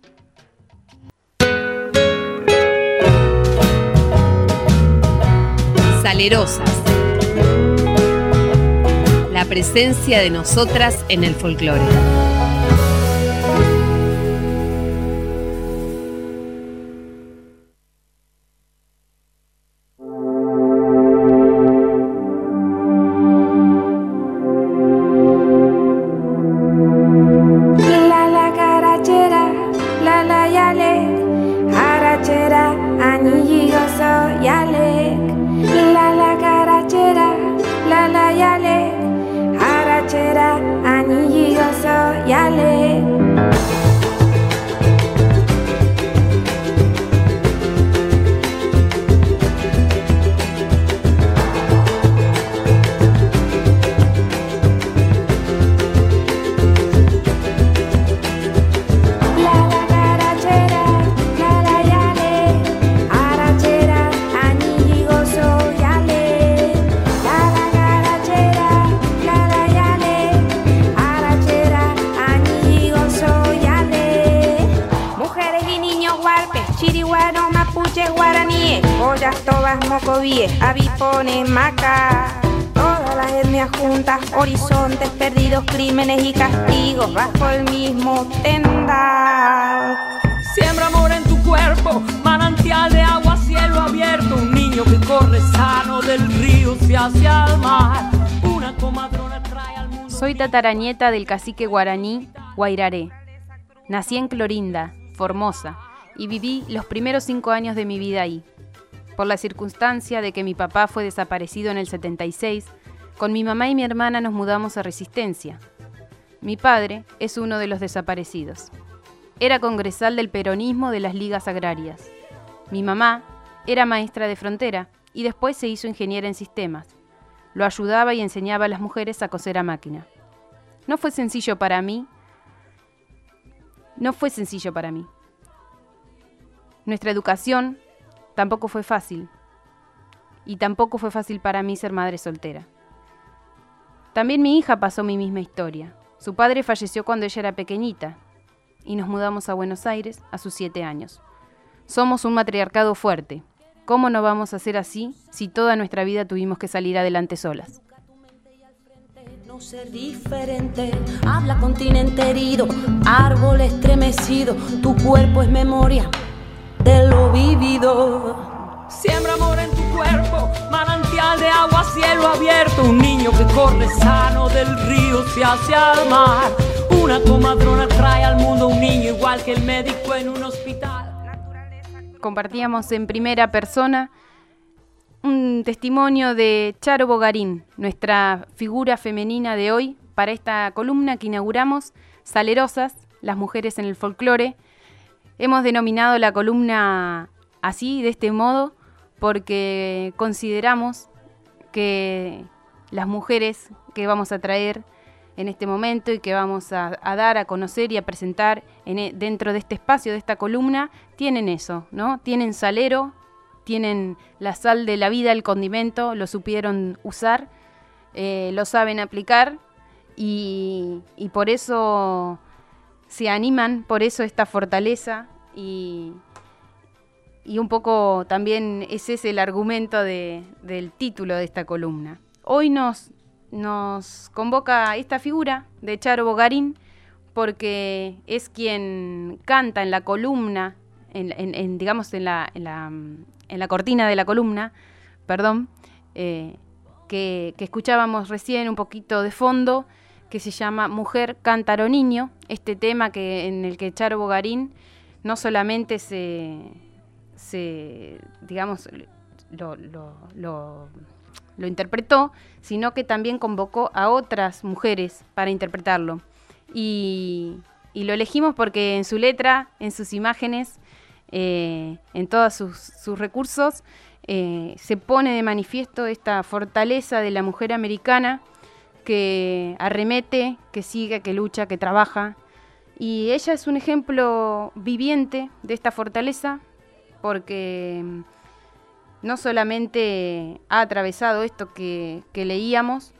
Salerosas. La presencia de nosotras en el folclore. Tataranieta del cacique guaraní Guairaré. Nací en Clorinda, Formosa, y viví los primeros cinco años de mi vida ahí. Por la circunstancia de que mi papá fue desaparecido en el 76, con mi mamá y mi hermana nos mudamos a Resistencia. Mi padre es uno de los desaparecidos. Era congresal del peronismo de las ligas agrarias. Mi mamá era maestra de frontera y después se hizo ingeniera en sistemas. Lo ayudaba y enseñaba a las mujeres a coser a máquina. No fue sencillo para mí. No fue sencillo para mí. Nuestra educación tampoco fue fácil. Y tampoco fue fácil para mí ser madre soltera. También mi hija pasó mi misma historia. Su padre falleció cuando ella era pequeñita y nos mudamos a Buenos Aires a sus siete años. Somos un matriarcado fuerte. ¿Cómo no vamos a ser así si toda nuestra vida tuvimos que salir adelante solas? No ser diferente, habla continente herido, árbol estremecido, tu cuerpo es memoria de lo vivido. Siembra amor en tu cuerpo, manantial de agua, cielo abierto, un niño que corre sano del río hacia el mar. Una comadrona trae al mundo un niño igual que el médico en un hospital. Compartíamos en primera persona un testimonio de Charo Bogarín, nuestra figura femenina de hoy, para esta columna que inauguramos, Salerosas, las mujeres en el folclore. Hemos denominado la columna así, de este modo, porque consideramos que las mujeres que vamos a traer en este momento y que vamos a, dar a conocer y a presentar e, dentro de este espacio, de esta columna, tienen eso, ¿no? Tienen salero, tienen la sal de la vida, el condimento, lo supieron usar, eh, lo saben aplicar y, y, por eso se animan, por eso esta fortaleza y, y un poco también ese es el argumento del título de esta columna. Hoy nos, nos convoca esta figura de Charo Bogarín porque es quien canta en la columna, en, digamos en la, en, la, cortina de la columna, perdón, eh, que, escuchábamos recién un poquito de fondo, que se llama Mujer, Cántaro, Niño, este tema que, en el que Charo Bogarín no solamente se, se digamos, lo, lo, interpretó, sino que también convocó a otras mujeres para interpretarlo. Y, lo elegimos porque en su letra, en sus imágenes, eh, en todos sus, recursos, eh, se pone de manifiesto esta fortaleza de la mujer americana que arremete, que sigue, que lucha, que trabaja. Y ella es un ejemplo viviente de esta fortaleza, porque mm, no solamente ha atravesado esto que, leíamos,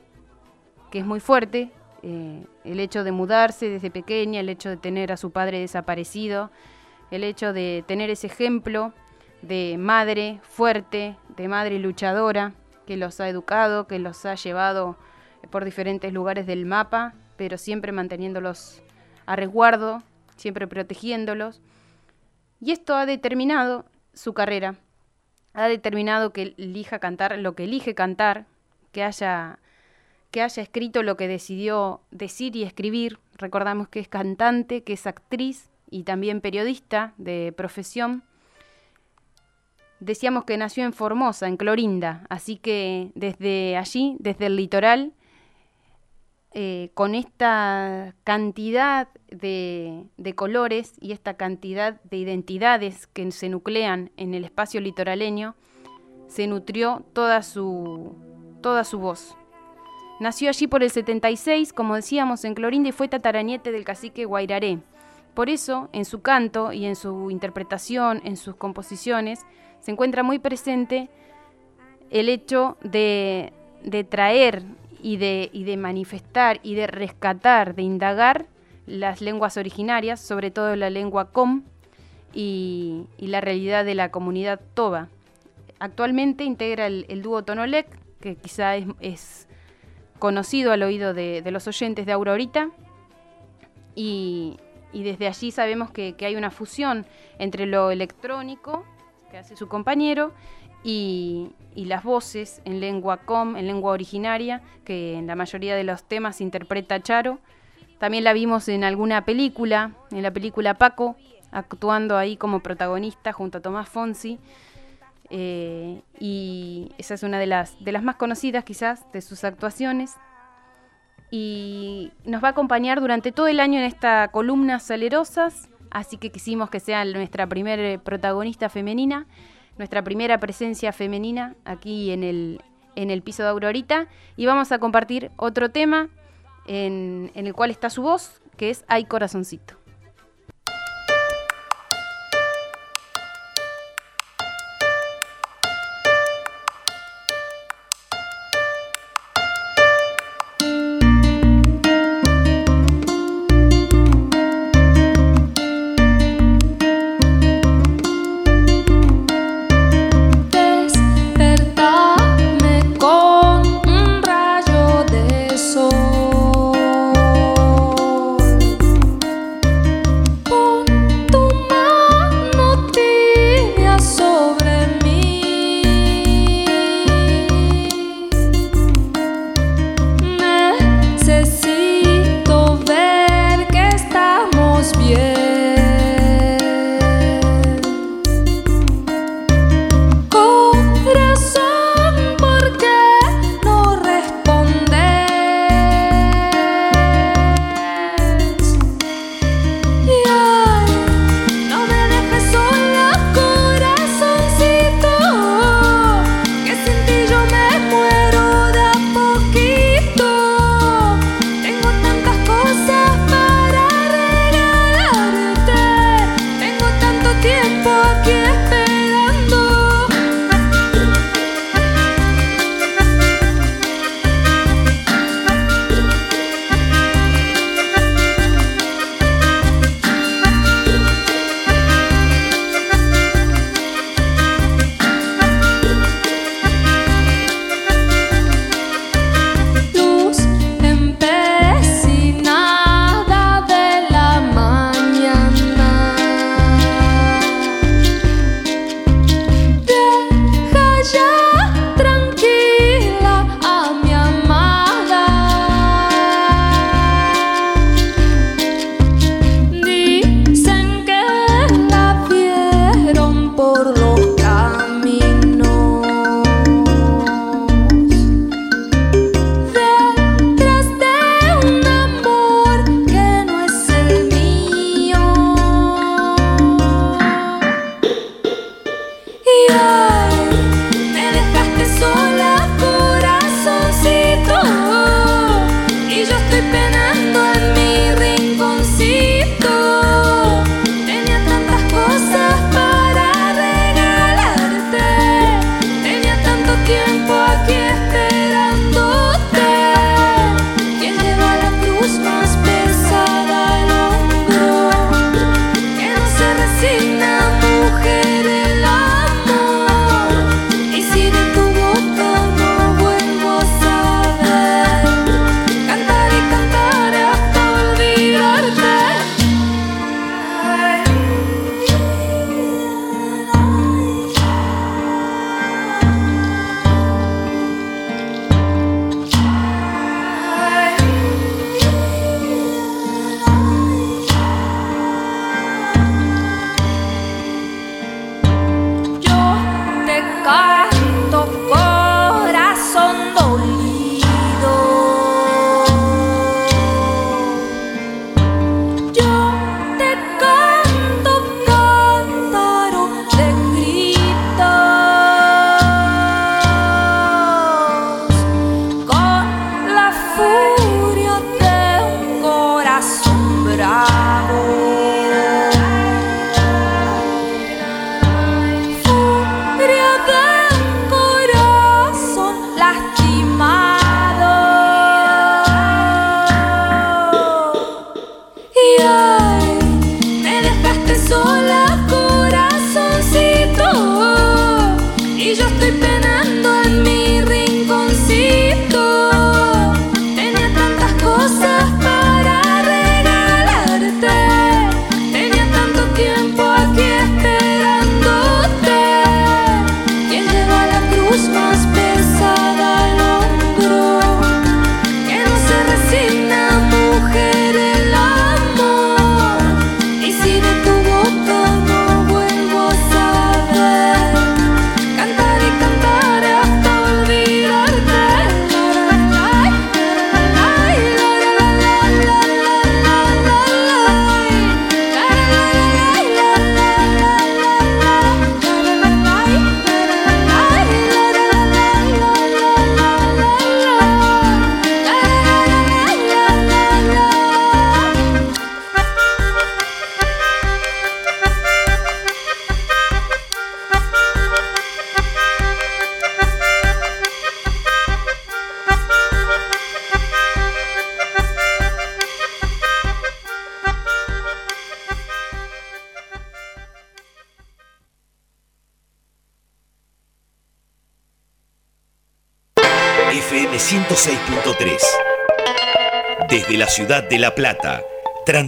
que es muy fuerte, eh, el hecho de mudarse desde pequeña, el hecho de tener a su padre desaparecido, el hecho de tener ese ejemplo de madre fuerte, de madre luchadora, que los ha educado, que los ha llevado por diferentes lugares del mapa, pero siempre manteniéndolos a resguardo, siempre protegiéndolos. Y esto ha determinado su carrera. Ha determinado que elija cantar lo que elige cantar, que haya, que haya escrito lo que decidió decir y escribir. Recordamos que es cantante, que es actriz y también periodista de profesión. Decíamos que nació en Formosa, en Clorinda, así que desde allí, desde el litoral, eh, con esta cantidad de, colores y esta cantidad de identidades que se nuclean en el espacio litoraleño, se nutrió toda su, toda su voz. Nació allí por el 76, como decíamos, en Clorinda y fue tataraniete del cacique Guairaré. Por eso, en su canto y en su interpretación, en sus composiciones, se encuentra muy presente el hecho de, traer y de, manifestar y de rescatar, de indagar las lenguas originarias, sobre todo la lengua com y, la realidad de la comunidad toba. actualmente integra el, dúo Tonolec, que quizá es, conocido al oído de, de los oyentes de Aurorita. Y, y desde allí sabemos que, que hay una fusión entre lo electrónico que hace su compañero y, y las voces en lengua com, en lengua originaria, que en la mayoría de los temas interpreta Charo. También la vimos en alguna película, en la película Paco, actuando ahí como protagonista junto a Tomás Fonsi. Eh, y esa es una de las, de las más conocidas quizás de sus actuaciones. Y nos va a acompañar durante todo el año en esta columna Salerosas, así que quisimos que sea nuestra primera protagonista femenina, nuestra primera presencia femenina aquí en el, en el piso de Aurorita. Y vamos a compartir otro tema en, en el cual está su voz, que es Ay Corazoncito.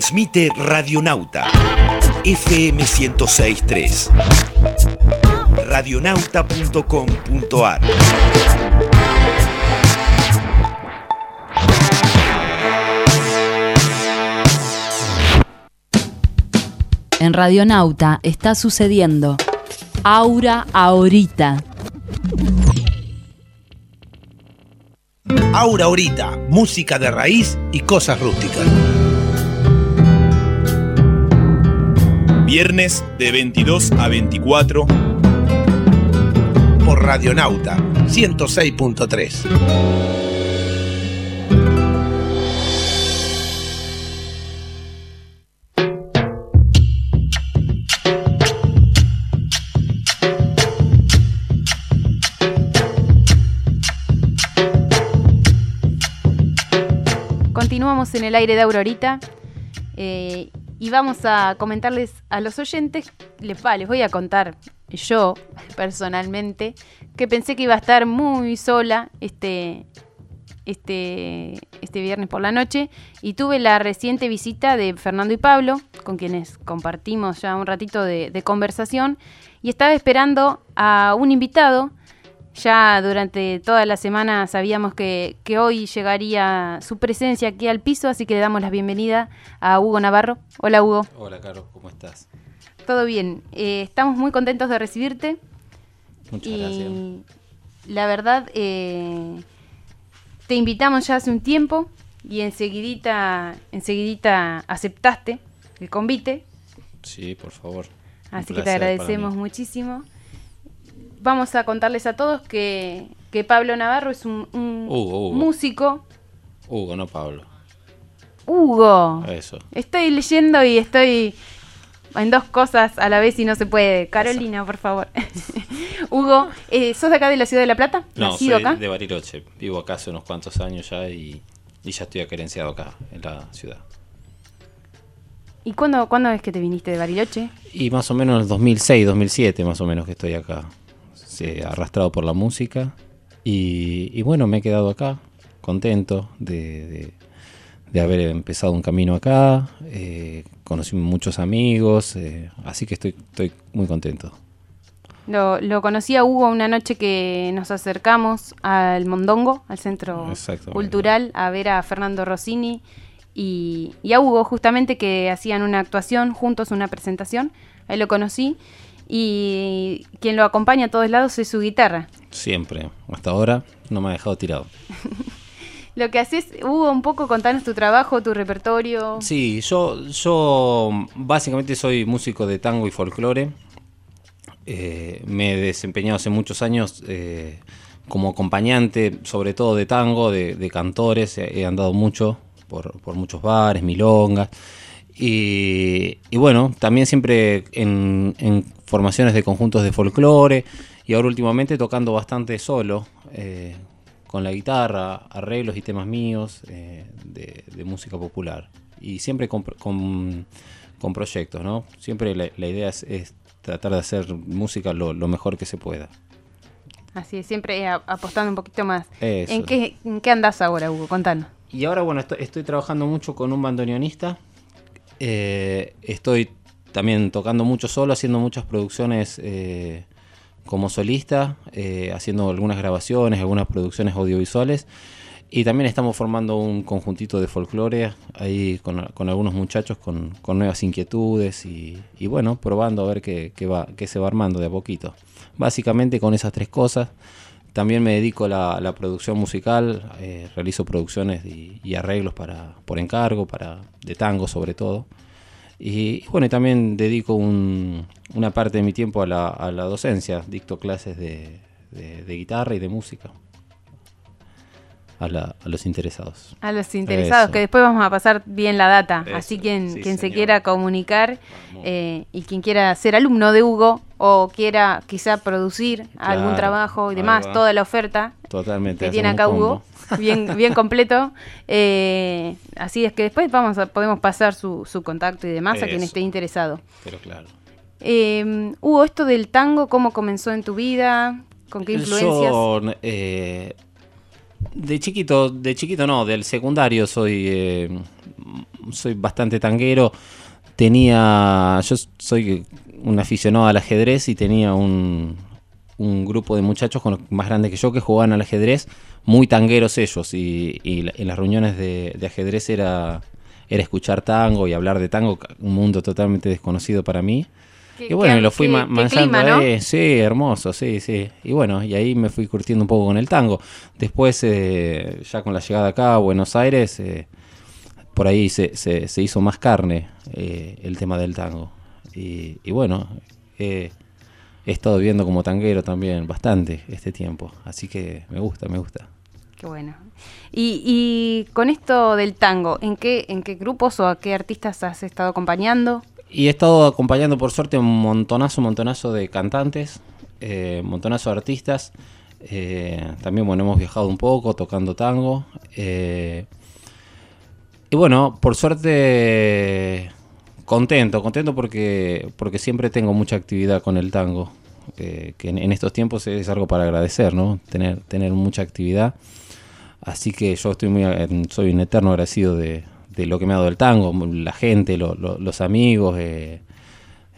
Transmite Radionauta FM 106.3. Radionauta.com.ar En Radionauta está sucediendo Aura Ahorita. Aura Ahorita, música de raíz y cosas rústicas. Viernes de 22 a 24 por Radionauta 106.3. Continuamos en el aire de Aurorita eh, y vamos a comentarles a los oyentes, les, va, voy a contar yo personalmente que pensé que iba a estar muy sola este, este, este viernes por la noche y tuve la reciente visita de Fernando y Pablo, con quienes compartimos ya un ratito de conversación y estaba esperando a un invitado ya durante toda la semana sabíamos que, que, hoy llegaría su presencia aquí al piso, así que le damos la bienvenida a Hugo Navarro. Hola Hugo. Hola Caro, ¿cómo estás? Todo bien. Eh, estamos muy contentos de recibirte. Muchas y gracias. La verdad, eh, te invitamos ya hace un tiempo y enseguidita, enseguidita aceptaste el convite. Sí, por favor. Así que te agradecemos muchísimo vamos a contarles a todos que, que Pablo Navarro es un, un Hugo, Hugo. músico. Hugo, no Pablo. Hugo. Eso. Estoy leyendo y estoy en dos cosas a la vez y no se puede. Carolina, por favor. [LAUGHS] Hugo, eh, ¿sos de acá de la ciudad de La Plata? No, ¿Nacido soy acá? de Bariloche. Vivo acá hace unos cuantos años ya y, y ya estoy acerenciado acá, en la ciudad. ¿Y cuándo, cuándo es que te viniste de Bariloche? Y más o menos en el 2006, 2007 más o menos que estoy acá. Sí, arrastrado por la música. Y, y, bueno, me he quedado acá, contento de, de, de haber empezado un camino acá. Eh, conocí muchos amigos, eh, así que estoy, estoy muy contento. Lo, lo, conocí a Hugo una noche que nos acercamos al Mondongo, al Centro Cultural, a ver a Fernando Rossini y, y, a Hugo, justamente que hacían una actuación juntos, una presentación. Ahí lo conocí y quien lo acompaña a todos lados es su guitarra. Siempre, hasta ahora no me ha dejado tirado. [LAUGHS] Lo que haces, Hugo, un poco contanos tu trabajo, tu repertorio. Sí, yo, yo básicamente soy músico de tango y folclore. Eh, me he desempeñado hace muchos años eh, como acompañante, sobre todo de tango, de, de cantores. He, he, andado mucho por, por muchos bares, milongas. Y, y, bueno, también siempre en, en, formaciones de conjuntos de folclore y ahora últimamente tocando bastante solo, eh, con la guitarra, arreglos y temas míos eh, de, de, música popular. Y siempre con, con, con proyectos, ¿no? Siempre la, la idea es, es, tratar de hacer música lo, lo, mejor que se pueda. Así es, siempre apostando un poquito más. Eso. ¿En qué, ¿En qué andás ahora, Hugo? Contanos. Y ahora, bueno, estoy, estoy trabajando mucho con un bandoneonista eh, estoy también tocando mucho solo, haciendo muchas producciones eh, como solista, eh, haciendo algunas grabaciones, algunas producciones audiovisuales. Y también estamos formando un conjuntito de folclore ahí con, algunos muchachos con, nuevas inquietudes y, y, bueno, probando a ver qué, qué, va, qué se va armando de a poquito. Básicamente con esas tres cosas. También me dedico a la, producción musical, eh, realizo producciones y, arreglos para, por encargo, para, de tango sobre todo. Y, y bueno, también dedico un, una parte de mi tiempo a la, docencia, dicto clases de, guitarra y de música. A, la, a, los interesados. A los interesados, Eso. que después vamos a pasar bien la data. Eso. Así quien, sí, quien se quiera comunicar eh, y quien quiera ser alumno de Hugo o quiera quizá producir claro. algún trabajo y demás, toda la oferta Totalmente, que tiene acá Hugo, bien, [LAUGHS] bien completo. Eh, así es que después vamos a, podemos pasar su, su contacto y demás Eso. a quien esté interesado. Pero claro. Eh, Hugo, esto del tango, ¿cómo comenzó en tu vida? ¿Con qué influencias? Yo, eh, De chiquito, de chiquito no, del secundario soy, eh, soy bastante tanguero. Tenía, yo soy un aficionado al ajedrez y tenía un, un grupo de muchachos con, más grandes que yo que jugaban al ajedrez, muy tangueros ellos. Y, y en las reuniones de, de ajedrez era, era escuchar tango y hablar de tango, un mundo totalmente desconocido para mí. Qué- y bueno, qué- y lo fui qué- ma- qué manchando clima, ¿no? ahí. Sí, hermoso, sí, sí. Y bueno, y ahí me fui curtiendo un poco con el tango. Después, eh, ya con la llegada acá a Buenos Aires, eh, por ahí se, se, se hizo más carne eh, el tema del tango. Y, y bueno, eh, he estado viviendo como tanguero también bastante este tiempo. Así que me gusta, me gusta. Qué bueno. Y, y con esto del tango, ¿en qué, ¿en qué grupos o a qué artistas has estado acompañando? Y he estado acompañando por suerte un montonazo, montonazo de cantantes, eh, montonazo de artistas. Eh, también, bueno, hemos viajado un poco tocando tango. eh, y bueno, por suerte, contento, contento porque, porque siempre tengo mucha actividad con el tango. eh, que en, en estos tiempos es algo para agradecer, ¿no? Tener, tener mucha actividad. Así que yo estoy muy, soy un eterno agradecido de, de lo que me ha dado el tango, la gente, lo- lo- los amigos. eh,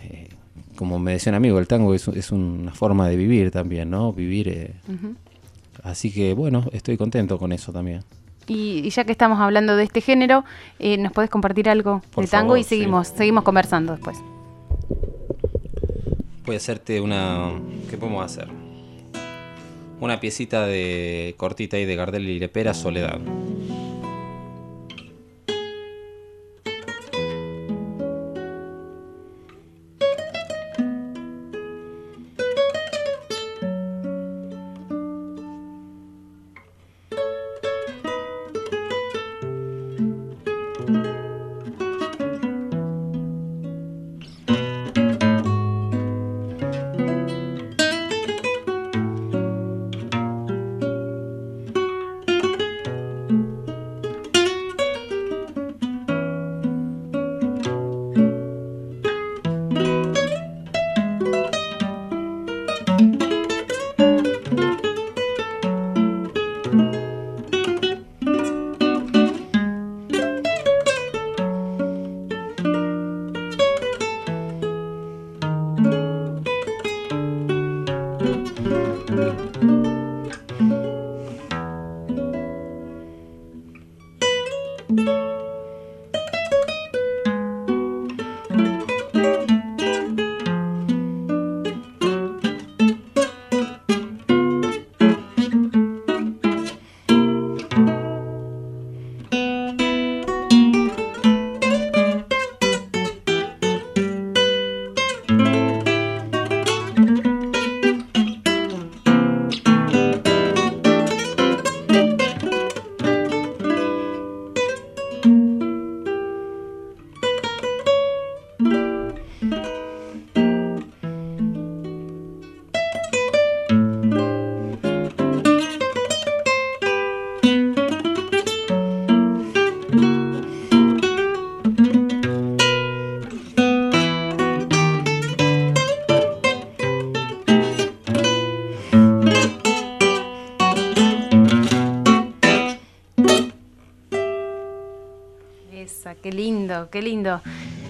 eh, como me decía un amigo, el tango es, es una forma de vivir también, ¿no? Vivir. eh, así que bueno, estoy contento con eso también. Y, y ya que estamos hablando de este género, ¿nos podés compartir algo Por de tango? favor, y sí. seguimos, seguimos conversando después. Voy a hacerte una. ¿Qué podemos hacer? Una piecita de cortita ahí de Gardel y Lepera, Soledad.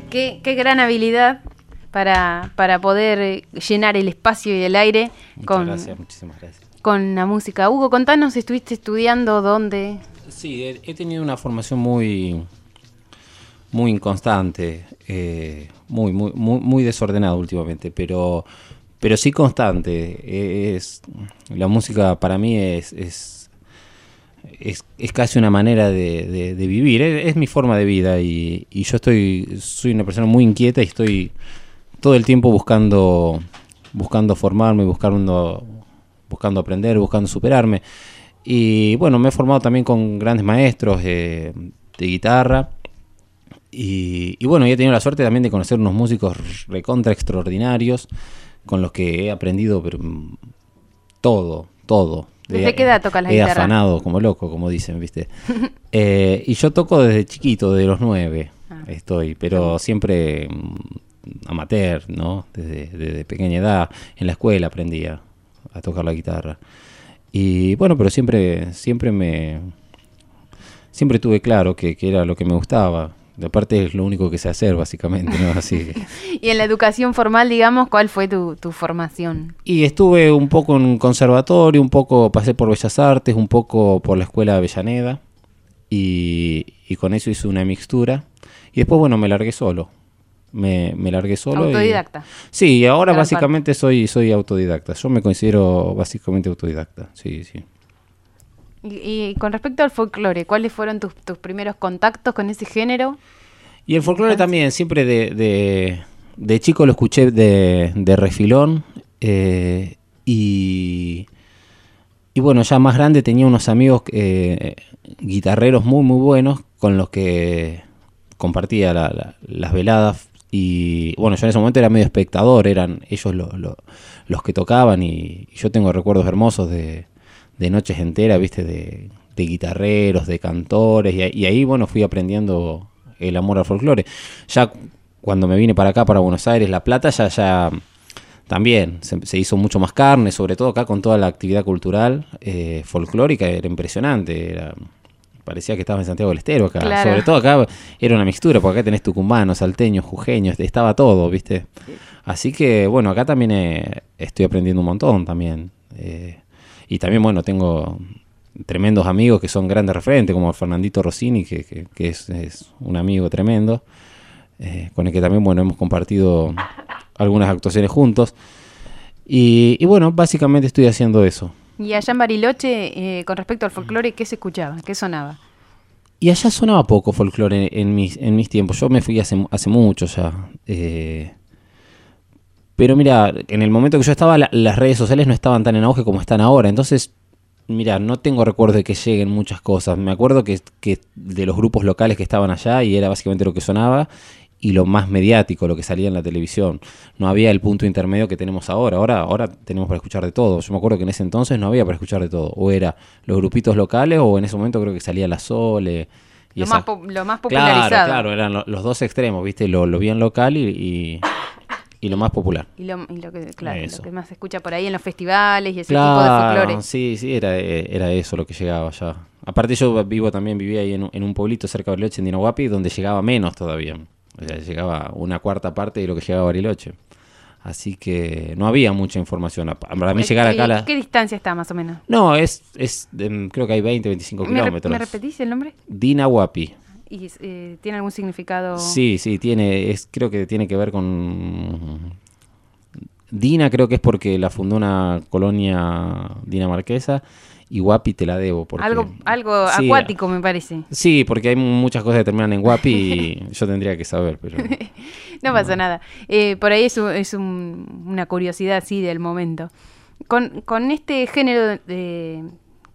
Qué, qué gran habilidad para, para poder llenar el espacio y el aire Muchas con, gracias, muchísimas gracias. con la música. Hugo, contanos, ¿estuviste estudiando dónde? Sí, he, he tenido una formación muy, muy inconstante, eh, muy, muy, muy, muy desordenada últimamente, pero, pero sí constante. Es, la música para mí es, es, es, es casi una manera de, de- vivir, es, mi forma de vida y, y yo estoy, soy una persona muy inquieta y estoy todo el tiempo buscando, buscando formarme, buscando, buscando aprender, buscando superarme. Y bueno, me he formado también con grandes maestros eh, de guitarra. Y, y bueno, he tenido la suerte también de conocer unos músicos recontra extraordinarios con los que he aprendido mm, todo, todo. ¿Desde qué edad tocas la he guitarra? afanado como loco, como dicen, ¿viste? [LAUGHS] Eh, y yo toco desde chiquito, de los nueve Ah. estoy, pero siempre mm, amateur, ¿no? Desde, desde pequeña edad, en la escuela aprendía a tocar la guitarra. Y bueno, pero siempre, siempre me. Siempre tuve claro que, que era lo que me gustaba. De aparte es lo único que sé hacer, básicamente, ¿no? Así [LAUGHS] Y en la educación formal, digamos, ¿cuál fue tu, tu formación? Y estuve un poco en un conservatorio, un poco pasé por Bellas Artes, un poco por la escuela de Avellaneda. Y, y con eso hice una mixtura. Y después, bueno, me largué solo. Me, me largué solo. y- Autodidacta. Sí, y ahora Gran básicamente soy, soy autodidacta. Yo me considero básicamente autodidacta. Sí, sí. Y, y con respecto al folclore, ¿cuáles fueron tus, tus primeros contactos con ese género? Y el folclore también, siempre de, de, de chico lo escuché de, de refilón. eh, y, y bueno, ya más grande tenía unos amigos eh, guitarreros muy, muy buenos con los que compartía la- la- las veladas. Y bueno, yo en ese momento era medio espectador, eran ellos lo- lo- los que tocaban. Y, y yo tengo recuerdos hermosos de, de noches enteras, viste, de, de guitarreros, de cantores. Y, ahí- y ahí, bueno, fui aprendiendo el amor al folclore. Ya cuando me vine para acá, para Buenos Aires, La Plata, ya, ya también se, se hizo mucho más carne, sobre todo acá con toda la actividad cultural eh, folclórica, era impresionante. Era, parecía que estaba en Santiago del Estero acá. Claro. Sobre todo acá era una mixtura, porque acá tenés tucumanos, salteños, jujeños, estaba todo, ¿viste? Así que, bueno, acá también eh, estoy aprendiendo un montón también. eh, y también, bueno, tengo tremendos amigos que son grandes referentes, como Fernandito Rossini, que, que- que es, es un amigo tremendo, eh, con el que también, bueno, hemos compartido algunas actuaciones juntos. Y, y bueno, básicamente estoy haciendo eso. Y allá en Bariloche, eh, con respecto al folclore, ¿qué se escuchaba? ¿Qué sonaba? Y allá sonaba poco folclore en, en mis, en mis tiempos. Yo me fui hace, hace mucho ya. eh, pero mira, en el momento que yo estaba, la- las redes sociales no estaban tan en auge como están ahora. Entonces, mira, no tengo recuerdo de que lleguen muchas cosas. Me acuerdo que, que de los grupos locales que estaban allá y era básicamente lo que sonaba y lo más mediático, lo que salía en la televisión. No había el punto intermedio que tenemos ahora. Ahora, ahora tenemos para escuchar de todo. Yo me acuerdo que en ese entonces no había para escuchar de todo. O era los grupitos locales o en ese momento creo que salía la Sole. Y Lo esa- más, lo más popularizado. Claro, claro, eran lo- los dos extremos, ¿viste? Lo, lo bien local y, y, y lo más popular. Y lo, y lo que, claro, lo que más se escucha por ahí en los festivales y ese tipo de folclore. Claro, sí, sí, era, eh, era eso lo que llegaba ya. Aparte yo vivo también, vivía ahí en, un- en un pueblito cerca de Bariloche, en Dinahuapi, donde llegaba menos todavía. O sea, llegaba una cuarta parte de lo que llegaba a Bariloche. Así que no había mucha información. Para mí llegar acá la... ¿Qué distancia está más o menos? No, es, es em, creo que hay 20, 25 ¿Me, kilómetros. ¿Me repetís el nombre? Dinahuapi. ¿Y eh, tiene algún significado? Sí, sí, tiene, es, creo que tiene que ver con... Dina creo que es porque la fundó una colonia dinamarquesa y Guapi te la debo. Porque, algo algo Sí, acuático, me parece. Sí, porque hay muchas cosas que terminan en Guapi y [LAUGHS] yo tendría que saber, pero... [LAUGHS] No pasa nada. Eh, por ahí es, un- es un- una curiosidad, sí, del momento. Con, con este género de-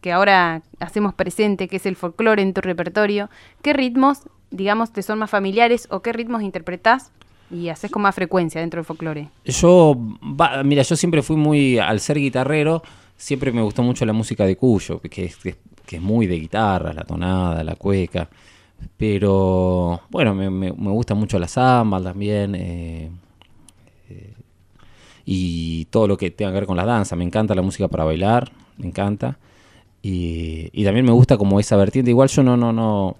que ahora hacemos presente, que es el folclore en tu repertorio, ¿qué ritmos, digamos, te son más familiares o qué ritmos interpretás y haces con más frecuencia dentro del folclore? Yo, mira, yo siempre fui muy, al ser guitarrero, siempre me gustó mucho la música de Cuyo, que es, que es- que es muy de guitarra, la tonada, la cueca. Pero, bueno, me, me- me gusta mucho la samba también. eh, eh, y todo lo que tenga que ver con la danza. Me encanta la música para bailar, me encanta. Y, y también me gusta como esa vertiente. Igual yo no, no, no,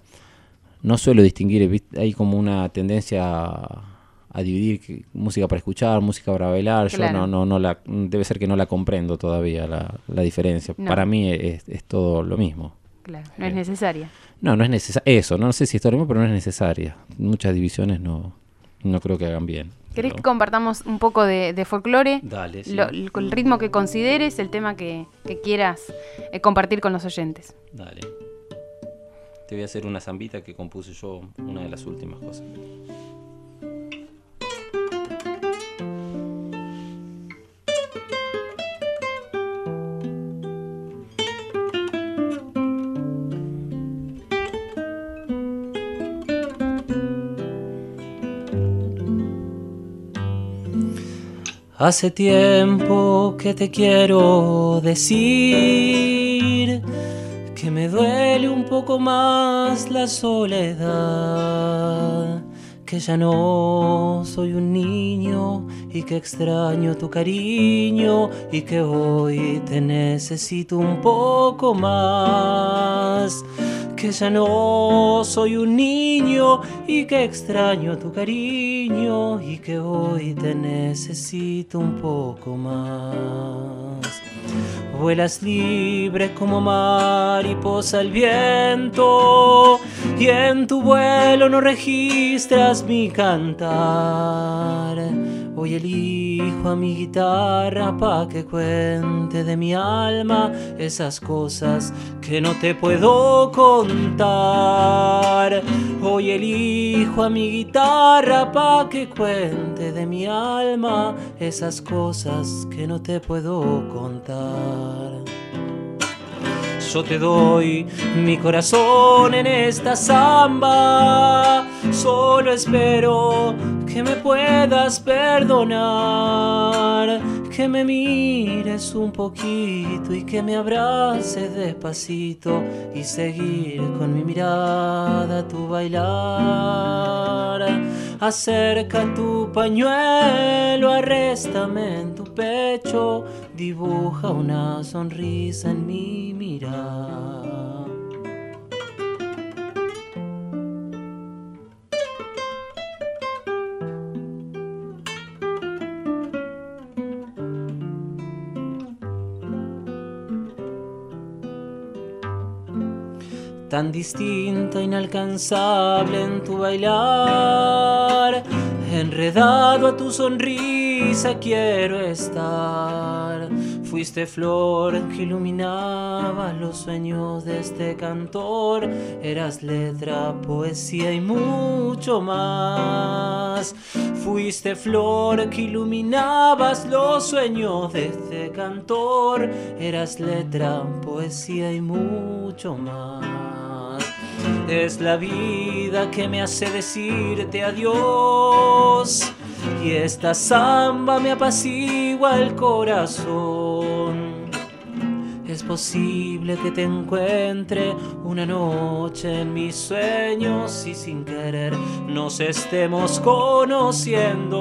no suelo distinguir, ¿viste? hay como una tendencia a, a dividir que- música para escuchar, música para bailar. Yo no, no, no la, debe ser que no la comprendo todavía la, la diferencia. No. Para mí es, es todo lo mismo. Claro, no es necesaria. No, no es necesario. Eso, no sé si es todo lo mismo, pero no es necesaria. Muchas divisiones no, no creo que hagan bien. ¿Querés que compartamos un poco de, de folclore? Dale, sí. Lo- el, el ritmo que consideres, el tema que, que quieras eh, compartir con los oyentes. Dale. Te voy a hacer una zambita que compuse yo, una de las últimas cosas. Hace tiempo que te quiero decir que me duele un poco más la soledad, que ya no soy un niño y que extraño tu cariño y que hoy te necesito un poco más. Que ya no soy un niño y que extraño tu cariño y que hoy te necesito un poco más. Vuelas libre como mariposa el viento y en tu vuelo no registras mi cantar. Hoy elijo a mi guitarra pa' que cuente de mi alma esas cosas que no te puedo contar. Hoy elijo a mi guitarra pa' que cuente de mi alma esas cosas que no te puedo contar. Yo te doy mi corazón en esta samba. Solo espero que me puedas perdonar. Que me mires un poquito y que me abraces despacito y seguir con mi mirada tu bailar. Acerca tu pañuelo, arréstame en tu pecho, dibuja una sonrisa en mi mirar. tan distinta, inalcanzable en tu bailar. Enredado a tu sonrisa quiero estar. Fuiste flor que iluminaba los sueños de este cantor. Eras letra, poesía y mucho más. Fuiste flor que iluminabas los sueños de este cantor. Eras letra, poesía y mucho más. Es la vida que me hace decirte adiós. Y esta samba me apacigua el corazón. Es posible que te encuentre una noche en mis sueños y sin querer nos estemos conociendo.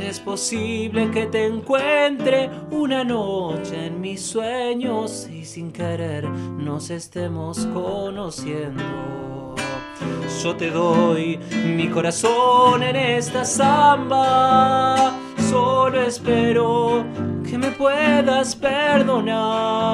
Es posible que te encuentre una noche en mis sueños y sin querer nos estemos conociendo. Yo te doy mi corazón en esta samba. Solo espero que me puedas perdonar.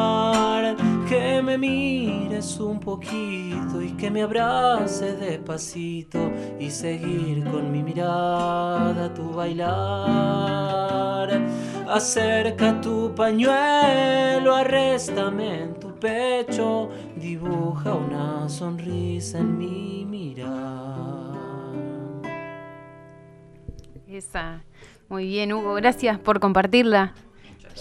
Que me mires un poquito y que me abraces despacito y seguir con mi mirada tu bailar. Acerca tu pañuelo, arréstame en tu pecho, dibuja una sonrisa en mi mirar. Esa. Muy bien, Hugo, gracias por compartirla.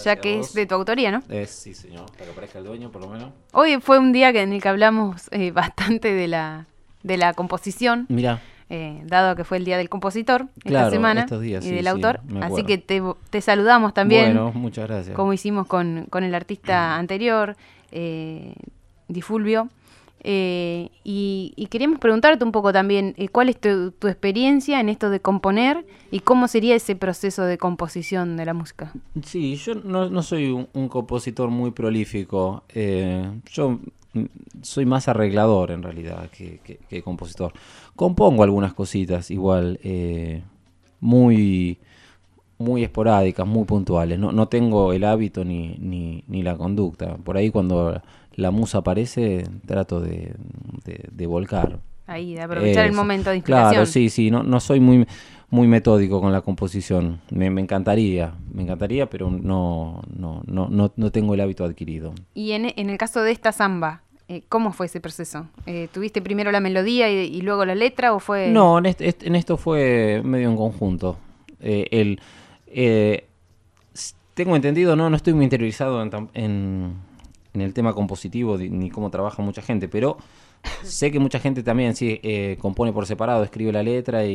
ya que es de tu autoría, ¿no? Es, sí, señor. Para que parezca el dueño, por lo menos. Hoy fue un día en el que hablamos eh, [LAUGHS] bastante de la, de la composición. Mira. eh, dado que fue el día del compositor Claro, esta semana estos días, y sí, del autor. Así que te, te saludamos también. Bueno, muchas gracias. Como hicimos con, con el artista [CLEARS THROAT] anterior, eh, Di Fulvio. Eh, y, y queríamos preguntarte un poco también eh, cuál es tu, experiencia en esto de componer y cómo sería ese proceso de composición de la música. Sí, yo no, no soy un, compositor muy prolífico. eh, yo mm, soy más arreglador en realidad que, compositor. Compongo algunas cositas igual, muy, muy esporádicas, muy puntuales. No, no tengo el hábito ni, ni, ni la conducta. Por ahí cuando la musa aparece trato de, de- de volcar. Ahí, de aprovechar el momento de inspiración. Claro, sí, sí, no, no soy muy, muy metódico con la composición. Me, me encantaría, me encantaría, pero no, no, no, no, no tengo el hábito adquirido. Y en, en el caso de esta samba, eh, ¿cómo fue ese proceso? Eh, ¿Tuviste primero la melodía y, y luego la letra o fue...? No, en, este- en esto fue medio en conjunto. Eh, el, tengo entendido, no, no estoy muy interiorizado en, en, en el tema compositivo ni cómo trabaja mucha gente, pero [LAUGHS] sé que mucha gente también sí eh, compone por separado, escribe la letra y,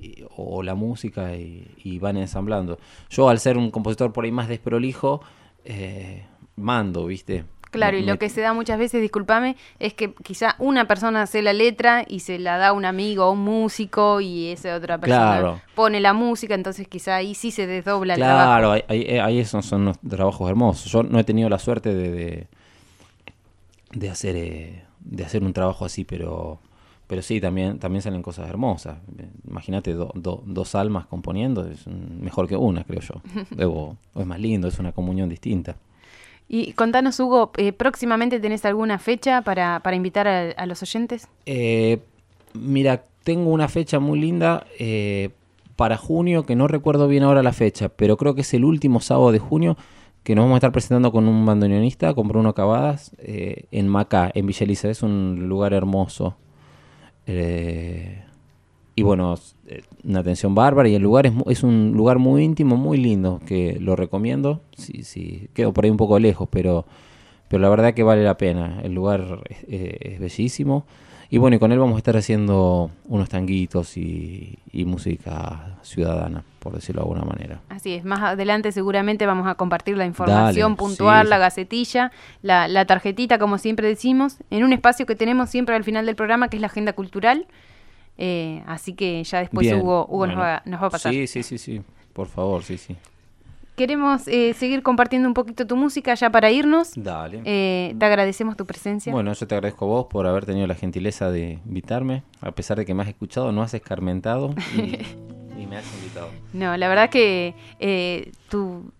y- o la música y, y van ensamblando. Yo al ser un compositor por ahí más desprolijo, eh, mando, ¿viste? Claro, Me- y lo me- que se da muchas veces, discúlpame, es que quizá una persona hace la letra y se la da a un amigo o un músico y esa otra persona Claro. pone la música, entonces quizá ahí sí se desdobla el trabajo. Claro, ahí, ahí, esos son los trabajos hermosos. Yo no he tenido la suerte de, de, de hacer eh, de hacer un trabajo así, pero pero sí, también también salen cosas hermosas. Eh, Imagínate do- do- dos almas componiendo, es mejor que una, creo yo. [LAUGHS] o, o es más lindo, es una comunión distinta. Y contanos, Hugo, eh, ¿próximamente tenés alguna fecha para, para invitar a, a los oyentes? Eh, mira, tengo una fecha muy linda eh, para junio, que no recuerdo bien ahora la fecha, pero creo que es el último sábado de junio, que nos vamos a estar presentando con un bandoneonista, con Bruno Cavadas, eh, en Macá, en Villa Elisa. Es un lugar hermoso. Eh, y bueno, eh, una atención bárbara y el lugar es, es un lugar muy íntimo, muy lindo, que lo recomiendo. Sí, sí, quedo por ahí un poco lejos, pero, pero la verdad que vale la pena. El lugar es, es bellísimo. Y bueno, y con él vamos a estar haciendo unos tanguitos y, y música ciudadana, por decirlo de alguna manera. Así es, más adelante seguramente vamos a compartir la información Dale, puntual, sí, la gacetilla, la, la tarjetita, como siempre decimos, en un espacio que tenemos siempre al final del programa, que es la agenda cultural. Eh, así que ya después Bien, Hugo, Hugo nos, va, nos va a pasar. Sí, sí, sí, sí. Por favor, sí, sí. Queremos eh, seguir compartiendo un poquito tu música ya para irnos. Dale. Eh, te agradecemos tu presencia. Bueno, yo te agradezco a vos por haber tenido la gentileza de invitarme, a pesar de que me has escuchado, no has escarmentado y, [LAUGHS] y me has invitado. No, la verdad que eh, tú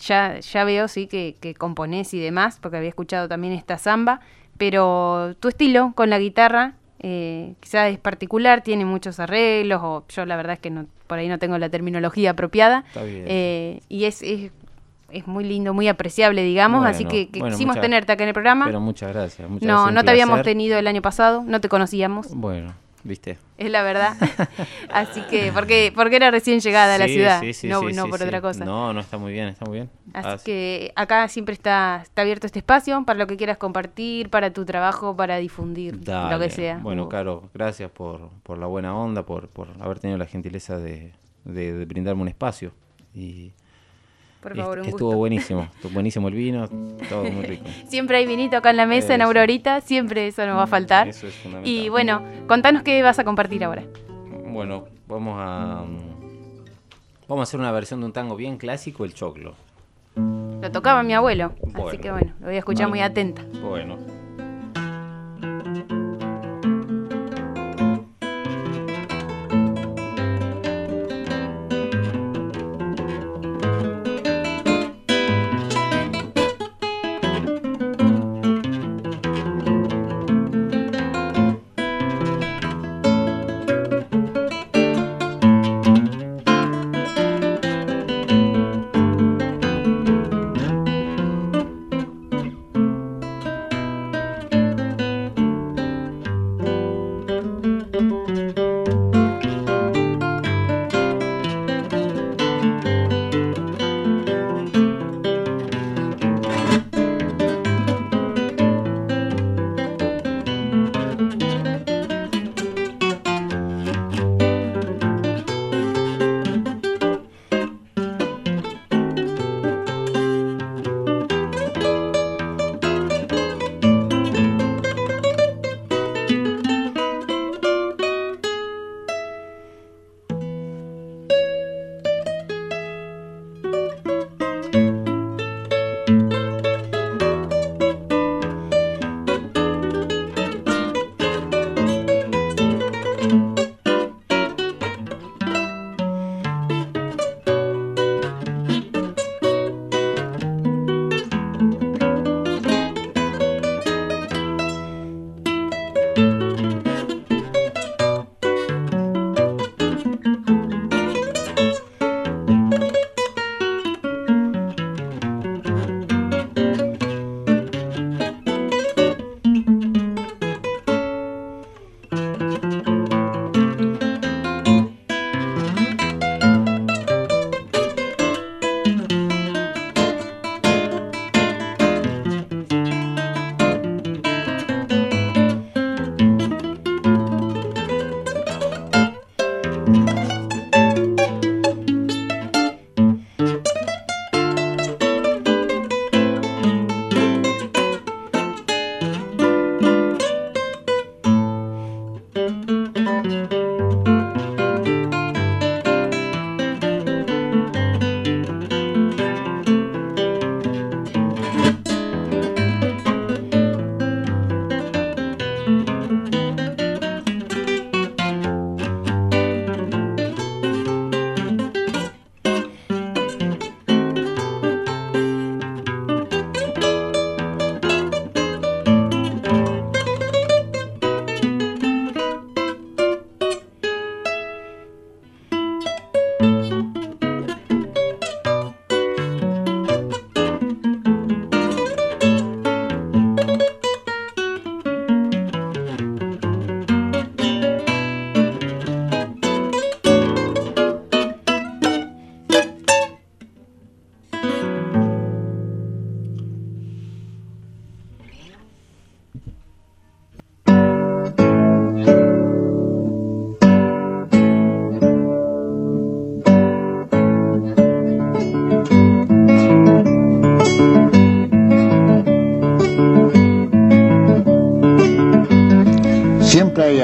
ya, ya veo, sí, que, que componés y demás, porque había escuchado también esta samba, pero tu estilo con la guitarra eh, quizás es particular, tiene muchos arreglos, o yo la verdad es que no, por ahí no tengo la terminología apropiada, Está bien. eh, y es, es, es muy lindo, muy apreciable, digamos, así que, que bueno, quisimos muchas- tenerte acá en el programa. Pero muchas gracias. muchas no, gracias, no te habíamos tenido el año pasado, no te conocíamos. Bueno, viste. Es la verdad. [LAUGHS] Así que, porque, porque era recién llegada a la ciudad, sí, sí, no, no por otra cosa. No, no está muy bien, está muy bien. Así Así- que acá siempre está, está abierto este espacio para lo que quieras compartir, para tu trabajo, para difundir, lo que sea. Bueno. Caro, gracias por, por la buena onda, por, por haber tenido la gentileza de, de- de brindarme un espacio. Y Por est- favor, un estuvo gusto. buenísimo, estuvo buenísimo el vino, [LAUGHS] todo muy rico. Siempre hay vinito acá en la mesa, en Eso. Aurorita, siempre eso nos va a faltar. Eso es fundamental. Y bueno, contanos qué vas a compartir ahora. Bueno, vamos a mm, vamos a hacer una versión de un tango bien clásico, el choclo. Lo tocaba mi abuelo, así que bueno, lo voy a escuchar muy atenta. Bueno.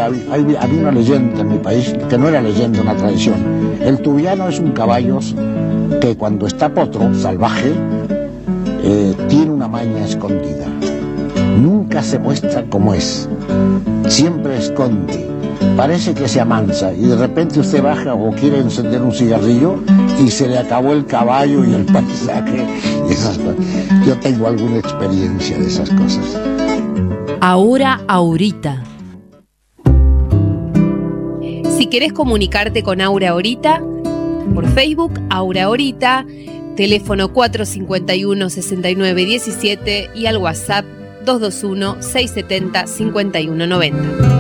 Hay- había una leyenda en mi país, que no era leyenda, una tradición. El tubiano es un caballo que cuando está potro, salvaje, eh, tiene una maña escondida. Nunca se muestra como es. Siempre esconde. Parece que se amansa y de repente usted baja o quiere encender un cigarrillo y se le acabó el caballo y el paisaje. Yo tengo alguna experiencia de esas cosas. Ahora, ahorita. Querés comunicarte con Aura ahorita, por Facebook, Aura ahorita, teléfono 451-6917 y al WhatsApp 221-670-5190.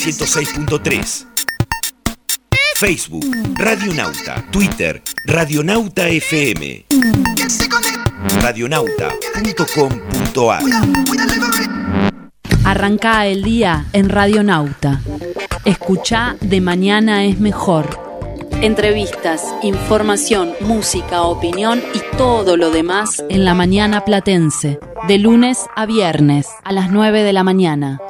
106.3. Facebook, Radionauta, Twitter, Radionauta FM. Radionauta.com.ar Arranca el día en Radio Nauta. Escucha De Mañana es Mejor. Entrevistas, información, música, opinión y todo lo demás en la mañana platense. De lunes a viernes a las 9 de la mañana.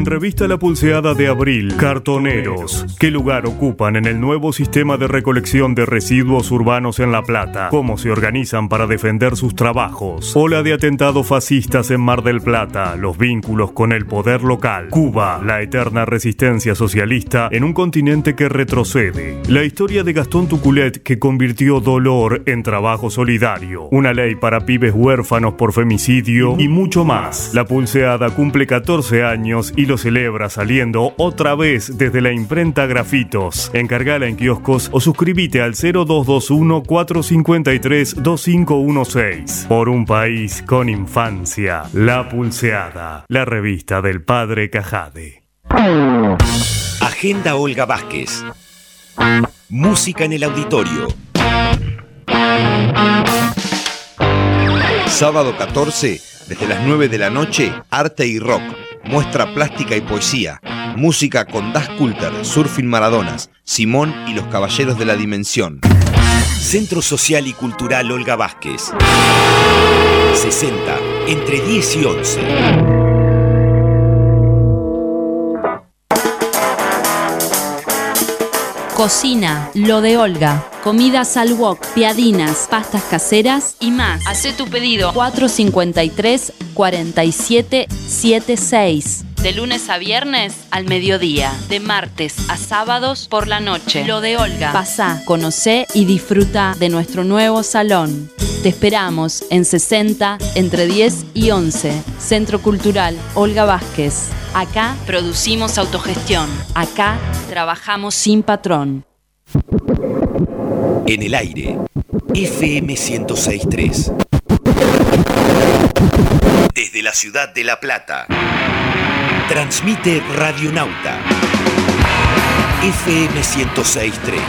En revista La Pulseada de Abril, cartoneros. ¿Qué lugar ocupan en el nuevo sistema de recolección de residuos urbanos en La Plata? ¿Cómo se organizan para defender sus trabajos? Ola de atentados fascistas en Mar del Plata, los vínculos con el poder local. Cuba, la eterna resistencia socialista en un continente que retrocede. La historia de Gastón Tuculet que convirtió dolor en trabajo solidario. Una ley para pibes huérfanos por femicidio y mucho más. La Pulseada cumple 14 años y lo celebra saliendo otra vez desde la imprenta Grafitos. Encargala en kioscos o suscríbete al 0221 453 2516. Por un país con infancia. La Pulseada, la revista del padre Cajade. Agenda Olga Vázquez. Música en el auditorio. Sábado 14, desde las 9 de la noche, Arte y Rock. Muestra plástica y poesía. Música con Das Kulter, Surfing Maradonas, Simón y los Caballeros de la Dimensión. Centro Social y Cultural Olga Vázquez. 60, entre 10 y 11. Cocina, lo de Olga. Comidas al wok, piadinas, pastas caseras y más. Hacé tu pedido 453 4776. De lunes a viernes al mediodía. De martes a sábados por la noche. Lo de Olga. Pasá, conocé y disfruta de nuestro nuevo salón. Te esperamos en 60 entre 10 y 11. Centro Cultural Olga Vázquez. Acá producimos autogestión. Acá trabajamos sin patrón. En el aire, FM 1063. Desde la ciudad de La Plata. Transmite Radionauta. FM 1063.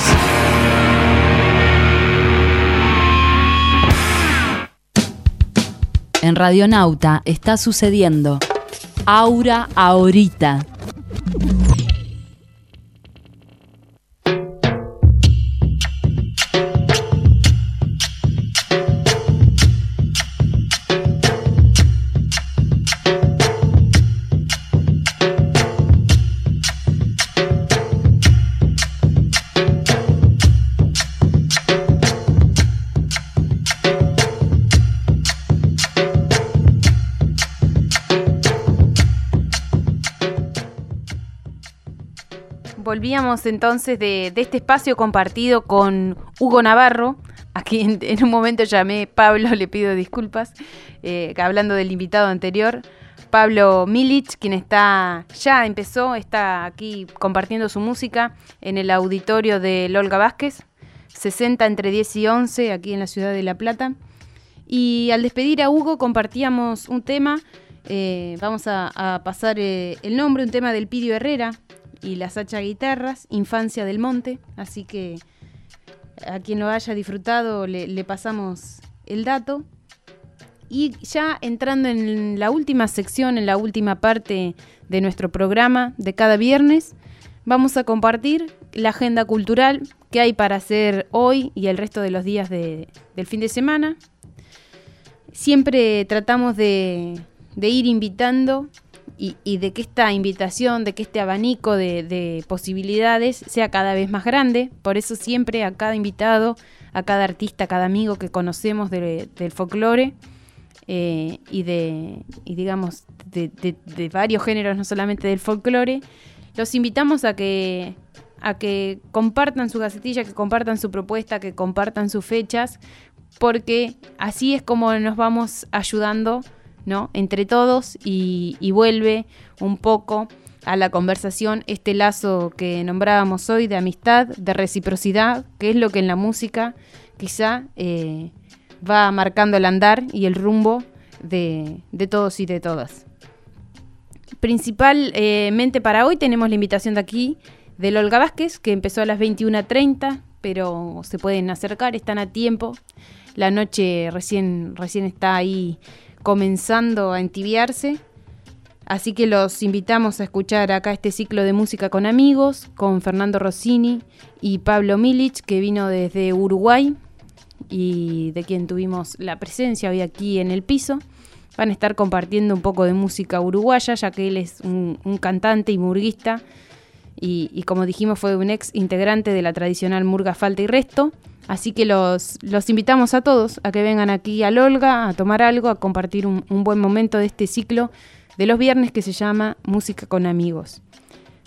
En Radionauta está sucediendo. Aura ahorita. Volvíamos entonces de, este espacio compartido con Hugo Navarro, a quien [LAUGHS] en un momento llamé Pablo, le pido disculpas, eh, hablando del invitado anterior. Pablo Milic, quien está ya empezó, está aquí compartiendo su música en el auditorio de Olga Vázquez, 60 entre 10 y 11, aquí en la ciudad de La Plata. Y al despedir a Hugo compartíamos un tema, eh, vamos a, pasar eh, el nombre, un tema del Pidio Herrera, y las Hacha Guitarras, Infancia del Monte. Así que a quien lo haya disfrutado le, pasamos el dato. Y ya entrando en la última sección, en la última parte de nuestro programa de cada viernes, vamos a compartir la agenda cultural que hay para hacer hoy y el resto de los días del fin de semana. Siempre tratamos de, de ir invitando y, de que esta invitación, de que este abanico de, posibilidades sea cada vez más grande. Por eso siempre a cada invitado, a cada artista, a cada amigo que conocemos del folclore eh, y de, digamos, de, varios géneros, no solamente del folclore, los invitamos a que a que compartan su gacetilla, que compartan su propuesta, que compartan sus fechas, porque así es como nos vamos ayudando ¿no? Entre todos y, vuelve un poco a la conversación este lazo que nombrábamos hoy de amistad, de reciprocidad, que es lo que en la música quizá eh, va marcando el andar y el rumbo de, todos y de todas. Principalmente para hoy tenemos la invitación de aquí de Olga Vázquez, que empezó a las 21.30, pero se pueden acercar, están a tiempo. La noche recién, recién está ahí comenzando a entibiarse. Así que los invitamos a escuchar acá este ciclo de música con amigos, con Fernando Rossini y Pablo Milic, que vino desde Uruguay y de quien tuvimos la presencia hoy aquí en el piso. Van a estar compartiendo un poco de música uruguaya, ya que él es un, cantante y murguista. Y, como dijimos, fue un ex integrante de la tradicional murga Falta y Resto. Así que los, los invitamos a todos a que vengan aquí al Olga a tomar algo, a compartir un, buen momento de este ciclo de los viernes que se llama Música con Amigos.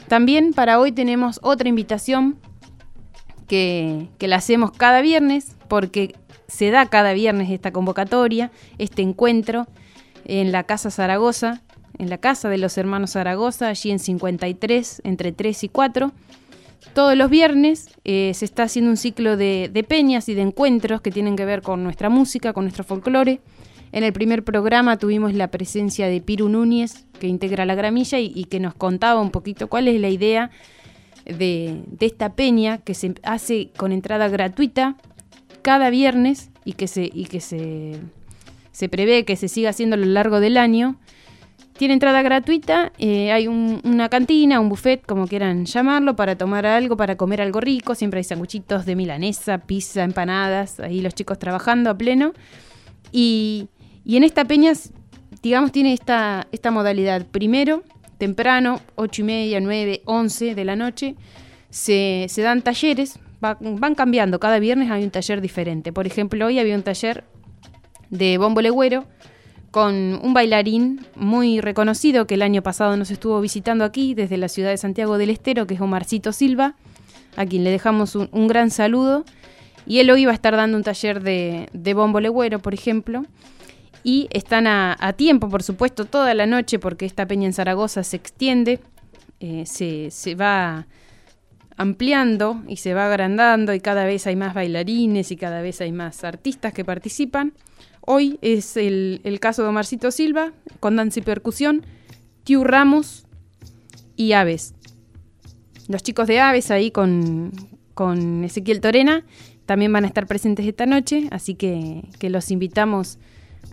También para hoy tenemos otra invitación que, que, la hacemos cada viernes porque se da cada viernes esta convocatoria, este encuentro en la Casa Zaragoza, en la Casa de los Hermanos Zaragoza, allí en 53, entre 3 y 4. Todos los viernes eh, se está haciendo un ciclo de, peñas y de encuentros que tienen que ver con nuestra música, con nuestro folclore. En el primer programa tuvimos la presencia de Piru Núñez, que integra la gramilla y, que nos contaba un poquito cuál es la idea de, esta peña que se hace con entrada gratuita cada viernes y que se, y que se, se prevé que se siga haciendo a lo largo del año tiene entrada gratuita, eh, hay una cantina, un buffet, como quieran llamarlo, para tomar algo, para comer algo rico. Siempre hay sanguchitos de milanesa, pizza, empanadas, ahí los chicos trabajando a pleno. Y, en esta peña, digamos, tiene esta, esta modalidad. Primero, temprano, 8 y media, 9, 11 de la noche, se, se dan talleres, va- van cambiando, cada viernes hay un taller diferente. Por ejemplo, hoy había un taller de bombo legüero con un bailarín muy reconocido que el año pasado nos estuvo visitando aquí desde la ciudad de Santiago del Estero, que es Omarcito Silva, a quien le dejamos un, gran saludo. Y él hoy va a estar dando un taller de, de bombo legüero, por ejemplo. Y están a, a tiempo, por supuesto, toda la noche, porque esta peña en Zaragoza se extiende, eh, se, se va ampliando y se va agrandando y cada vez hay más bailarines y cada vez hay más artistas que participan. Hoy es el, el caso de Omarcito Silva con danza y percusión, Tiu Ramos y Aves. Los chicos de Aves ahí con, con Ezequiel Torena también van a estar presentes esta noche, así que, los invitamos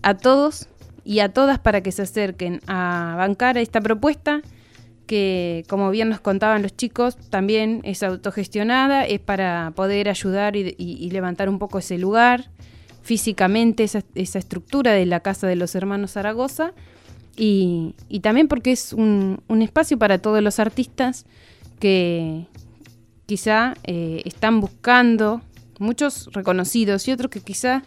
a todos y a todas para que se acerquen a bancar esta propuesta que como bien nos contaban los chicos, también es autogestionada, es para poder ayudar y levantar un poco ese lugar, físicamente esa, esa estructura de la Casa de los Hermanos Zaragoza, y, también porque es un, espacio para todos los artistas que quizá eh, están buscando, muchos reconocidos y otros que quizá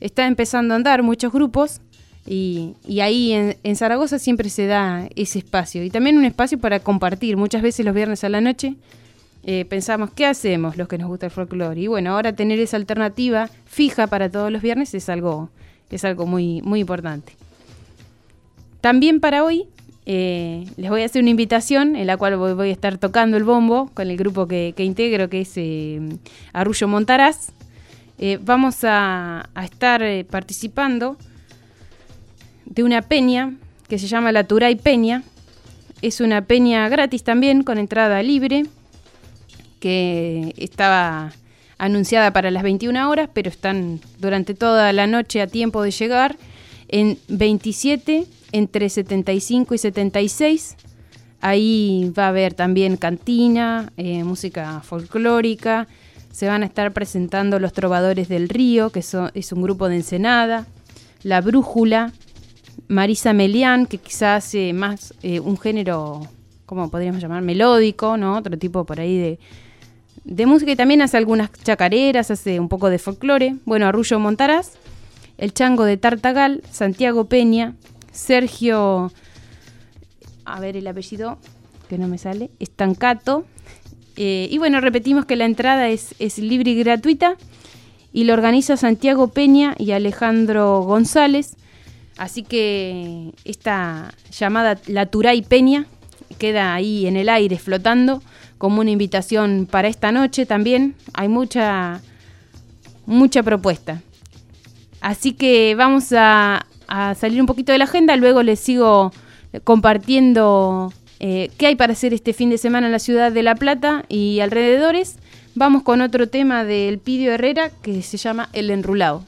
están empezando a andar, muchos grupos, y, ahí en Zaragoza siempre se da ese espacio. Y también un espacio para compartir. Muchas veces los viernes a la noche eh, pensamos, ¿qué hacemos los que nos gusta el folclore? Y bueno, ahora tener esa alternativa fija para todos los viernes es algo, es algo muy, muy importante. También para hoy eh, les voy a hacer una invitación en la cual voy, a estar tocando el bombo con el grupo que, que integro, que es eh, Arrullo Montaraz. Eh, vamos a, a estar participando de una peña que se llama la Turay Peña. Es una peña gratis también, con entrada libre, que estaba anunciada para las 21 horas, pero están durante toda la noche a tiempo de llegar en 27, entre 75 y 76. Ahí va a haber también cantina, eh, música folclórica. Se van a estar presentando los Trovadores del Río, que es un grupo de Ensenada. La Brújula, Marisa Melián, que quizás hace más eh, un género, ¿cómo podríamos llamar? Melódico, ¿no? Otro tipo por ahí de, de música y también hace algunas chacareras, hace un poco de folclore. Bueno, Arrullo Montaraz, El Chango de Tartagal, Santiago Peña, Sergio, a ver el apellido que no me sale, Estancato. Eh, y bueno, repetimos que la entrada es, es libre y gratuita y lo organiza Santiago Peña y Alejandro González. Así que esta llamada La Turay Peña queda ahí en el aire flotando como una invitación para esta noche también. Hay mucha, mucha propuesta. Así que vamos a, a salir un poquito de la agenda, luego les sigo compartiendo eh, qué hay para hacer este fin de semana en la ciudad de La Plata y alrededores. Vamos con otro tema del Pidio Herrera que se llama El Enrulado.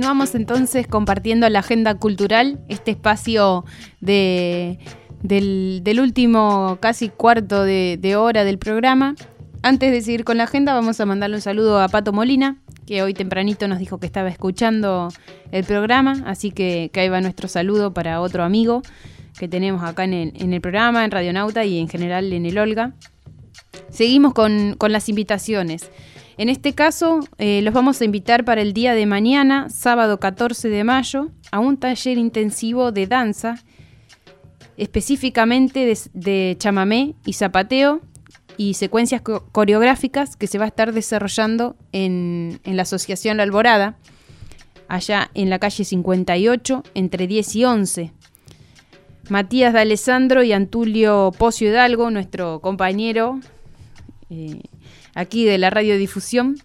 Continuamos entonces compartiendo la agenda cultural, este espacio de, del, último casi cuarto de, hora del programa. Antes de seguir con la agenda, vamos a mandarle un saludo a Pato Molina, que hoy tempranito nos dijo que estaba escuchando el programa, así que, ahí va nuestro saludo para otro amigo que tenemos acá en el, programa, en Radionauta y en general en el Olga. Seguimos con las invitaciones. En este caso, eh, los vamos a invitar para el día de mañana, sábado 14 de mayo, a un taller intensivo de danza, específicamente de, chamamé y zapateo y secuencias coreográficas que se va a estar desarrollando en, la Asociación La Alborada, allá en la calle 58, entre 10 y 11. Matías de Alessandro y Antulio Pocio Hidalgo, nuestro compañero, eh, aquí de la radiodifusión,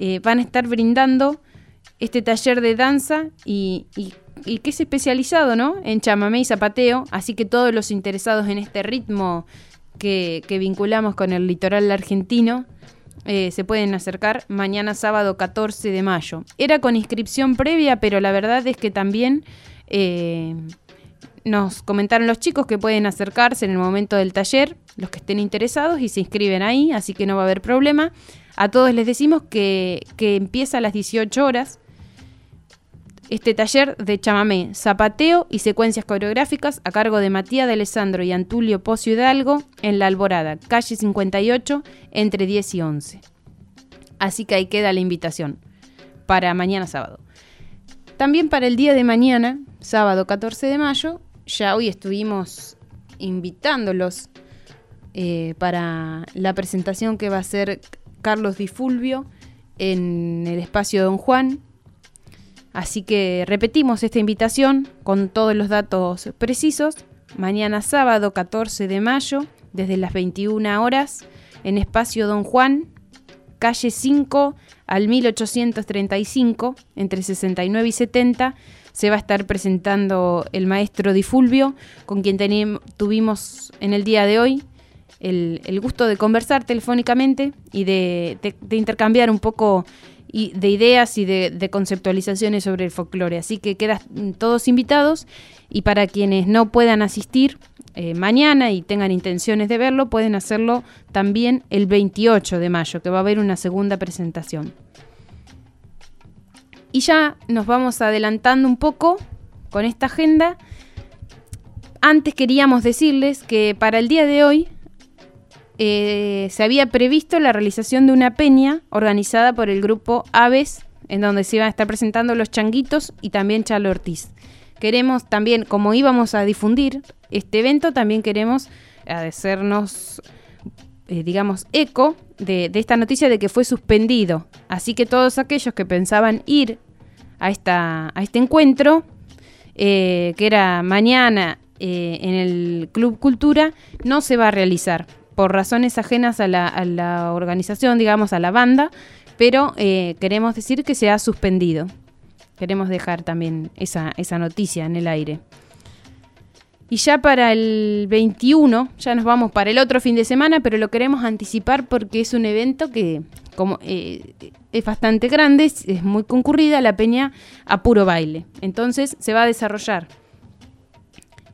eh, van a estar brindando este taller de danza y, que es especializado ¿no? en chamamé y zapateo, así que todos los interesados en este ritmo que, vinculamos con el litoral argentino eh, se pueden acercar mañana sábado 14 de mayo. Era con inscripción previa, pero la verdad es que también eh, nos comentaron los chicos que pueden acercarse en el momento del taller, los que estén interesados, y se inscriben ahí, así que no va a haber problema. A todos les decimos que, empieza a las 18 horas este taller de chamamé, zapateo y secuencias coreográficas a cargo de Matías de Alessandro y Antulio Pocio Hidalgo en La Alborada, calle 58, entre 10 y 11. Así que ahí queda la invitación para mañana sábado. También para el día de mañana, sábado 14 de mayo, ya hoy estuvimos invitándolos eh, para la presentación que va a hacer Carlos Di Fulvio en el espacio Don Juan. Así que repetimos esta invitación con todos los datos precisos. Mañana sábado 14 de mayo, desde las 21 horas, en espacio Don Juan, calle 5 al 1835, entre 69 y 70 se va a estar presentando el maestro Di Fulvio, con quien tuvimos en el día de hoy el, gusto de conversar telefónicamente y de, intercambiar un poco de ideas y de, conceptualizaciones sobre el folclore. Así que quedan todos invitados y para quienes no puedan asistir eh, mañana y tengan intenciones de verlo, pueden hacerlo también el 28 de mayo, que va a haber una segunda presentación. Y ya nos vamos adelantando un poco con esta agenda. Antes queríamos decirles que para el día de hoy eh, se había previsto la realización de una peña organizada por el grupo Aves, en donde se iban a estar presentando los changuitos y también Chalo Ortiz. Queremos también, como íbamos a difundir este evento, también queremos hacernos, eh, digamos, eco de, esta noticia de que fue suspendido. Así que todos aquellos que pensaban ir a, esta, a este encuentro, eh, que era mañana eh, en el Club Cultura, no se va a realizar por razones ajenas a la, organización, digamos, a la banda, pero eh, queremos decir que se ha suspendido. Queremos dejar también esa, esa noticia en el aire. Y ya para el 21, ya nos vamos para el otro fin de semana, pero lo queremos anticipar porque es un evento que como, eh, es bastante grande, es, muy concurrida, la peña a puro baile. Entonces se va a desarrollar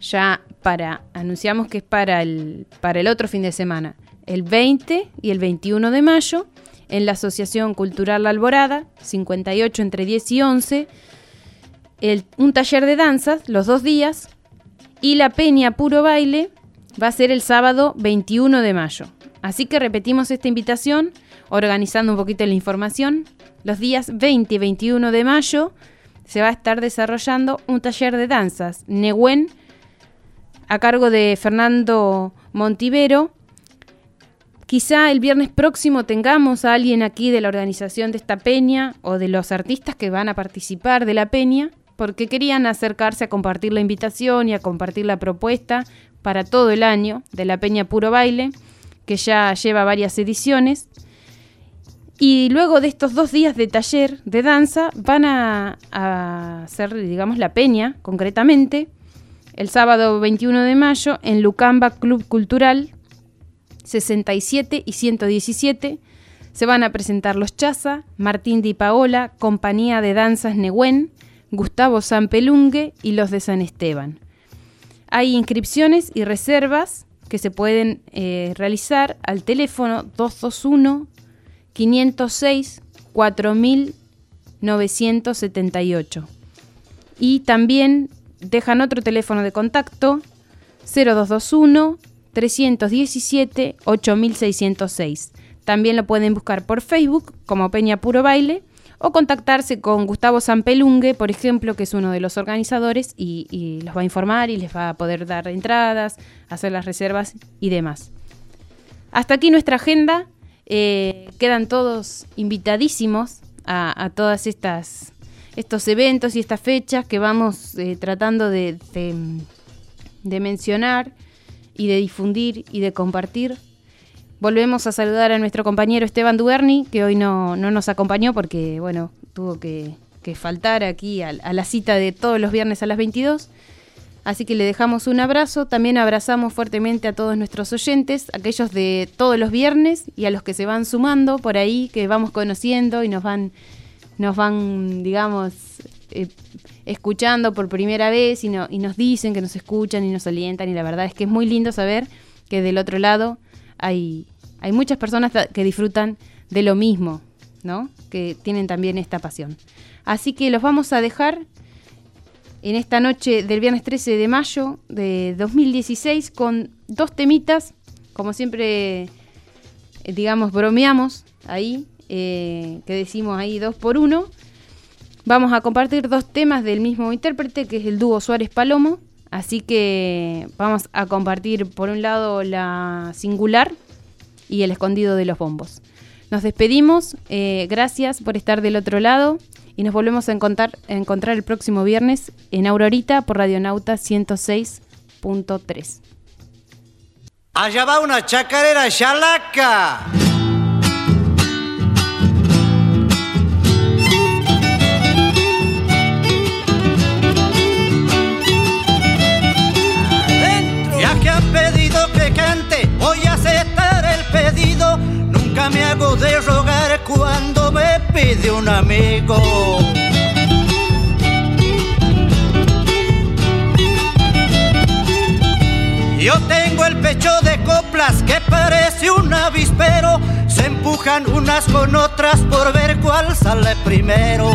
ya para, anunciamos que es para el, para el otro fin de semana, el 20 y el 21 de mayo, en la Asociación Cultural La Alborada, 58 entre 10 y 11, un taller de danzas los dos días y la peña puro baile va a ser el sábado 21 de mayo. Así que repetimos esta invitación, organizando un poquito la información. Los días 20 y 21 de mayo se va a estar desarrollando un taller de danzas, Nehuen, a cargo de Fernando Montivero. Quizá el viernes próximo tengamos a alguien aquí de la organización de esta peña o de los artistas que van a participar de la peña porque querían acercarse a compartir la invitación y a compartir la propuesta para todo el año de la Peña Puro Baile, que ya lleva varias ediciones. Y luego de estos dos días de taller de danza van a, hacer, digamos, la peña, concretamente, el sábado 21 de mayo en Lucamba Club Cultural, 67 y 117, Se van a presentar los Chaza, Martín Di Paola, Compañía de Danzas Negüen, Gustavo Pelungue y los de San Esteban. Hay inscripciones y reservas que se pueden eh, realizar al teléfono 221 506 4978. Y también dejan otro teléfono de contacto 0221 317 8606. También lo pueden buscar por Facebook como Peña Puro Baile o contactarse con Gustavo Zampelungue, por ejemplo, que es uno de los organizadores y, los va a informar y les va a poder dar entradas, hacer las reservas y demás. Hasta aquí nuestra agenda. Eh, quedan todos invitadísimos a, a todas estas estos eventos y estas fechas que vamos eh, tratando de, de, mencionar y de difundir y de compartir. Volvemos a saludar a nuestro compañero Esteban Duerni, que hoy no, nos acompañó porque, bueno, tuvo que, faltar aquí a, la cita de todos los viernes a las 22. Así que le dejamos un abrazo. También abrazamos fuertemente a todos nuestros oyentes, aquellos de todos los viernes y a los que se van sumando por ahí, que vamos conociendo y nos van nos van, digamos, eh, escuchando por primera vez y, y nos dicen que nos escuchan y nos alientan y la verdad es que es muy lindo saber que del otro lado hay, hay muchas personas que disfrutan de lo mismo, ¿no? Que tienen también esta pasión. Así que los vamos a dejar en esta noche del viernes 13 de mayo de 2016 con dos temitas, como siempre, eh, digamos, bromeamos ahí, eh, que decimos ahí dos por uno. Vamos a compartir dos temas del mismo intérprete, que es el dúo Suárez Palomo. Así que vamos a compartir por un lado la singular y el escondido de los bombos. Nos despedimos, eh, gracias por estar del otro lado y nos volvemos a encontrar, el próximo viernes en Aurorita por Radionauta 106.3. Allá va una chacarera chalaca. Me hago de rogar cuando me pide un amigo. Yo tengo el pecho de coplas que parece un avispero. Se empujan unas con otras por ver cuál sale primero.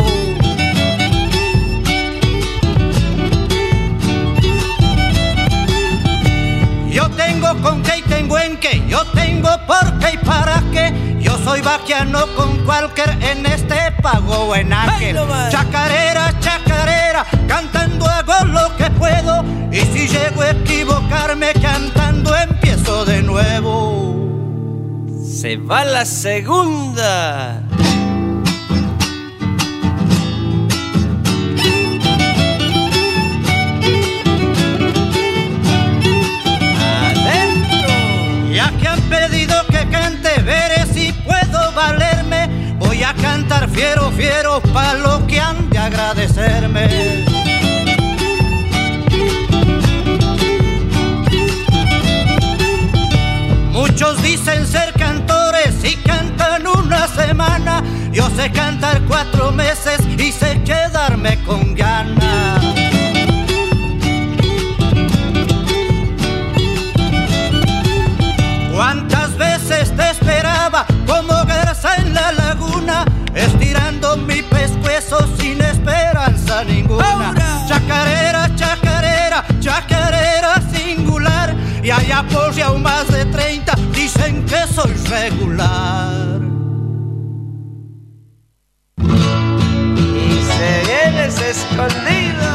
Yo tengo con qué y tengo en qué, yo tengo por qué y para qué. Yo soy vaquiano con cualquier en este pago o en aquel. Chacarera, chacarera, cantando hago lo que puedo. Y si llego a equivocarme cantando, empiezo de nuevo. Se va la segunda. Cantar fiero, fiero, pa' lo que han de agradecerme. Muchos dicen ser cantores y cantan una semana. Yo sé cantar cuatro meses y sé quedarme con ganas. Ninguna. Chacarera, chacarera, chacarera singular. Y allá por ya más de 30 dicen que soy regular. Y se viene ese escondido.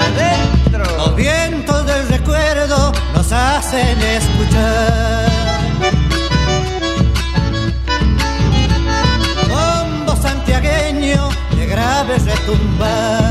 Adentro. Los vientos del recuerdo nos hacen tumbar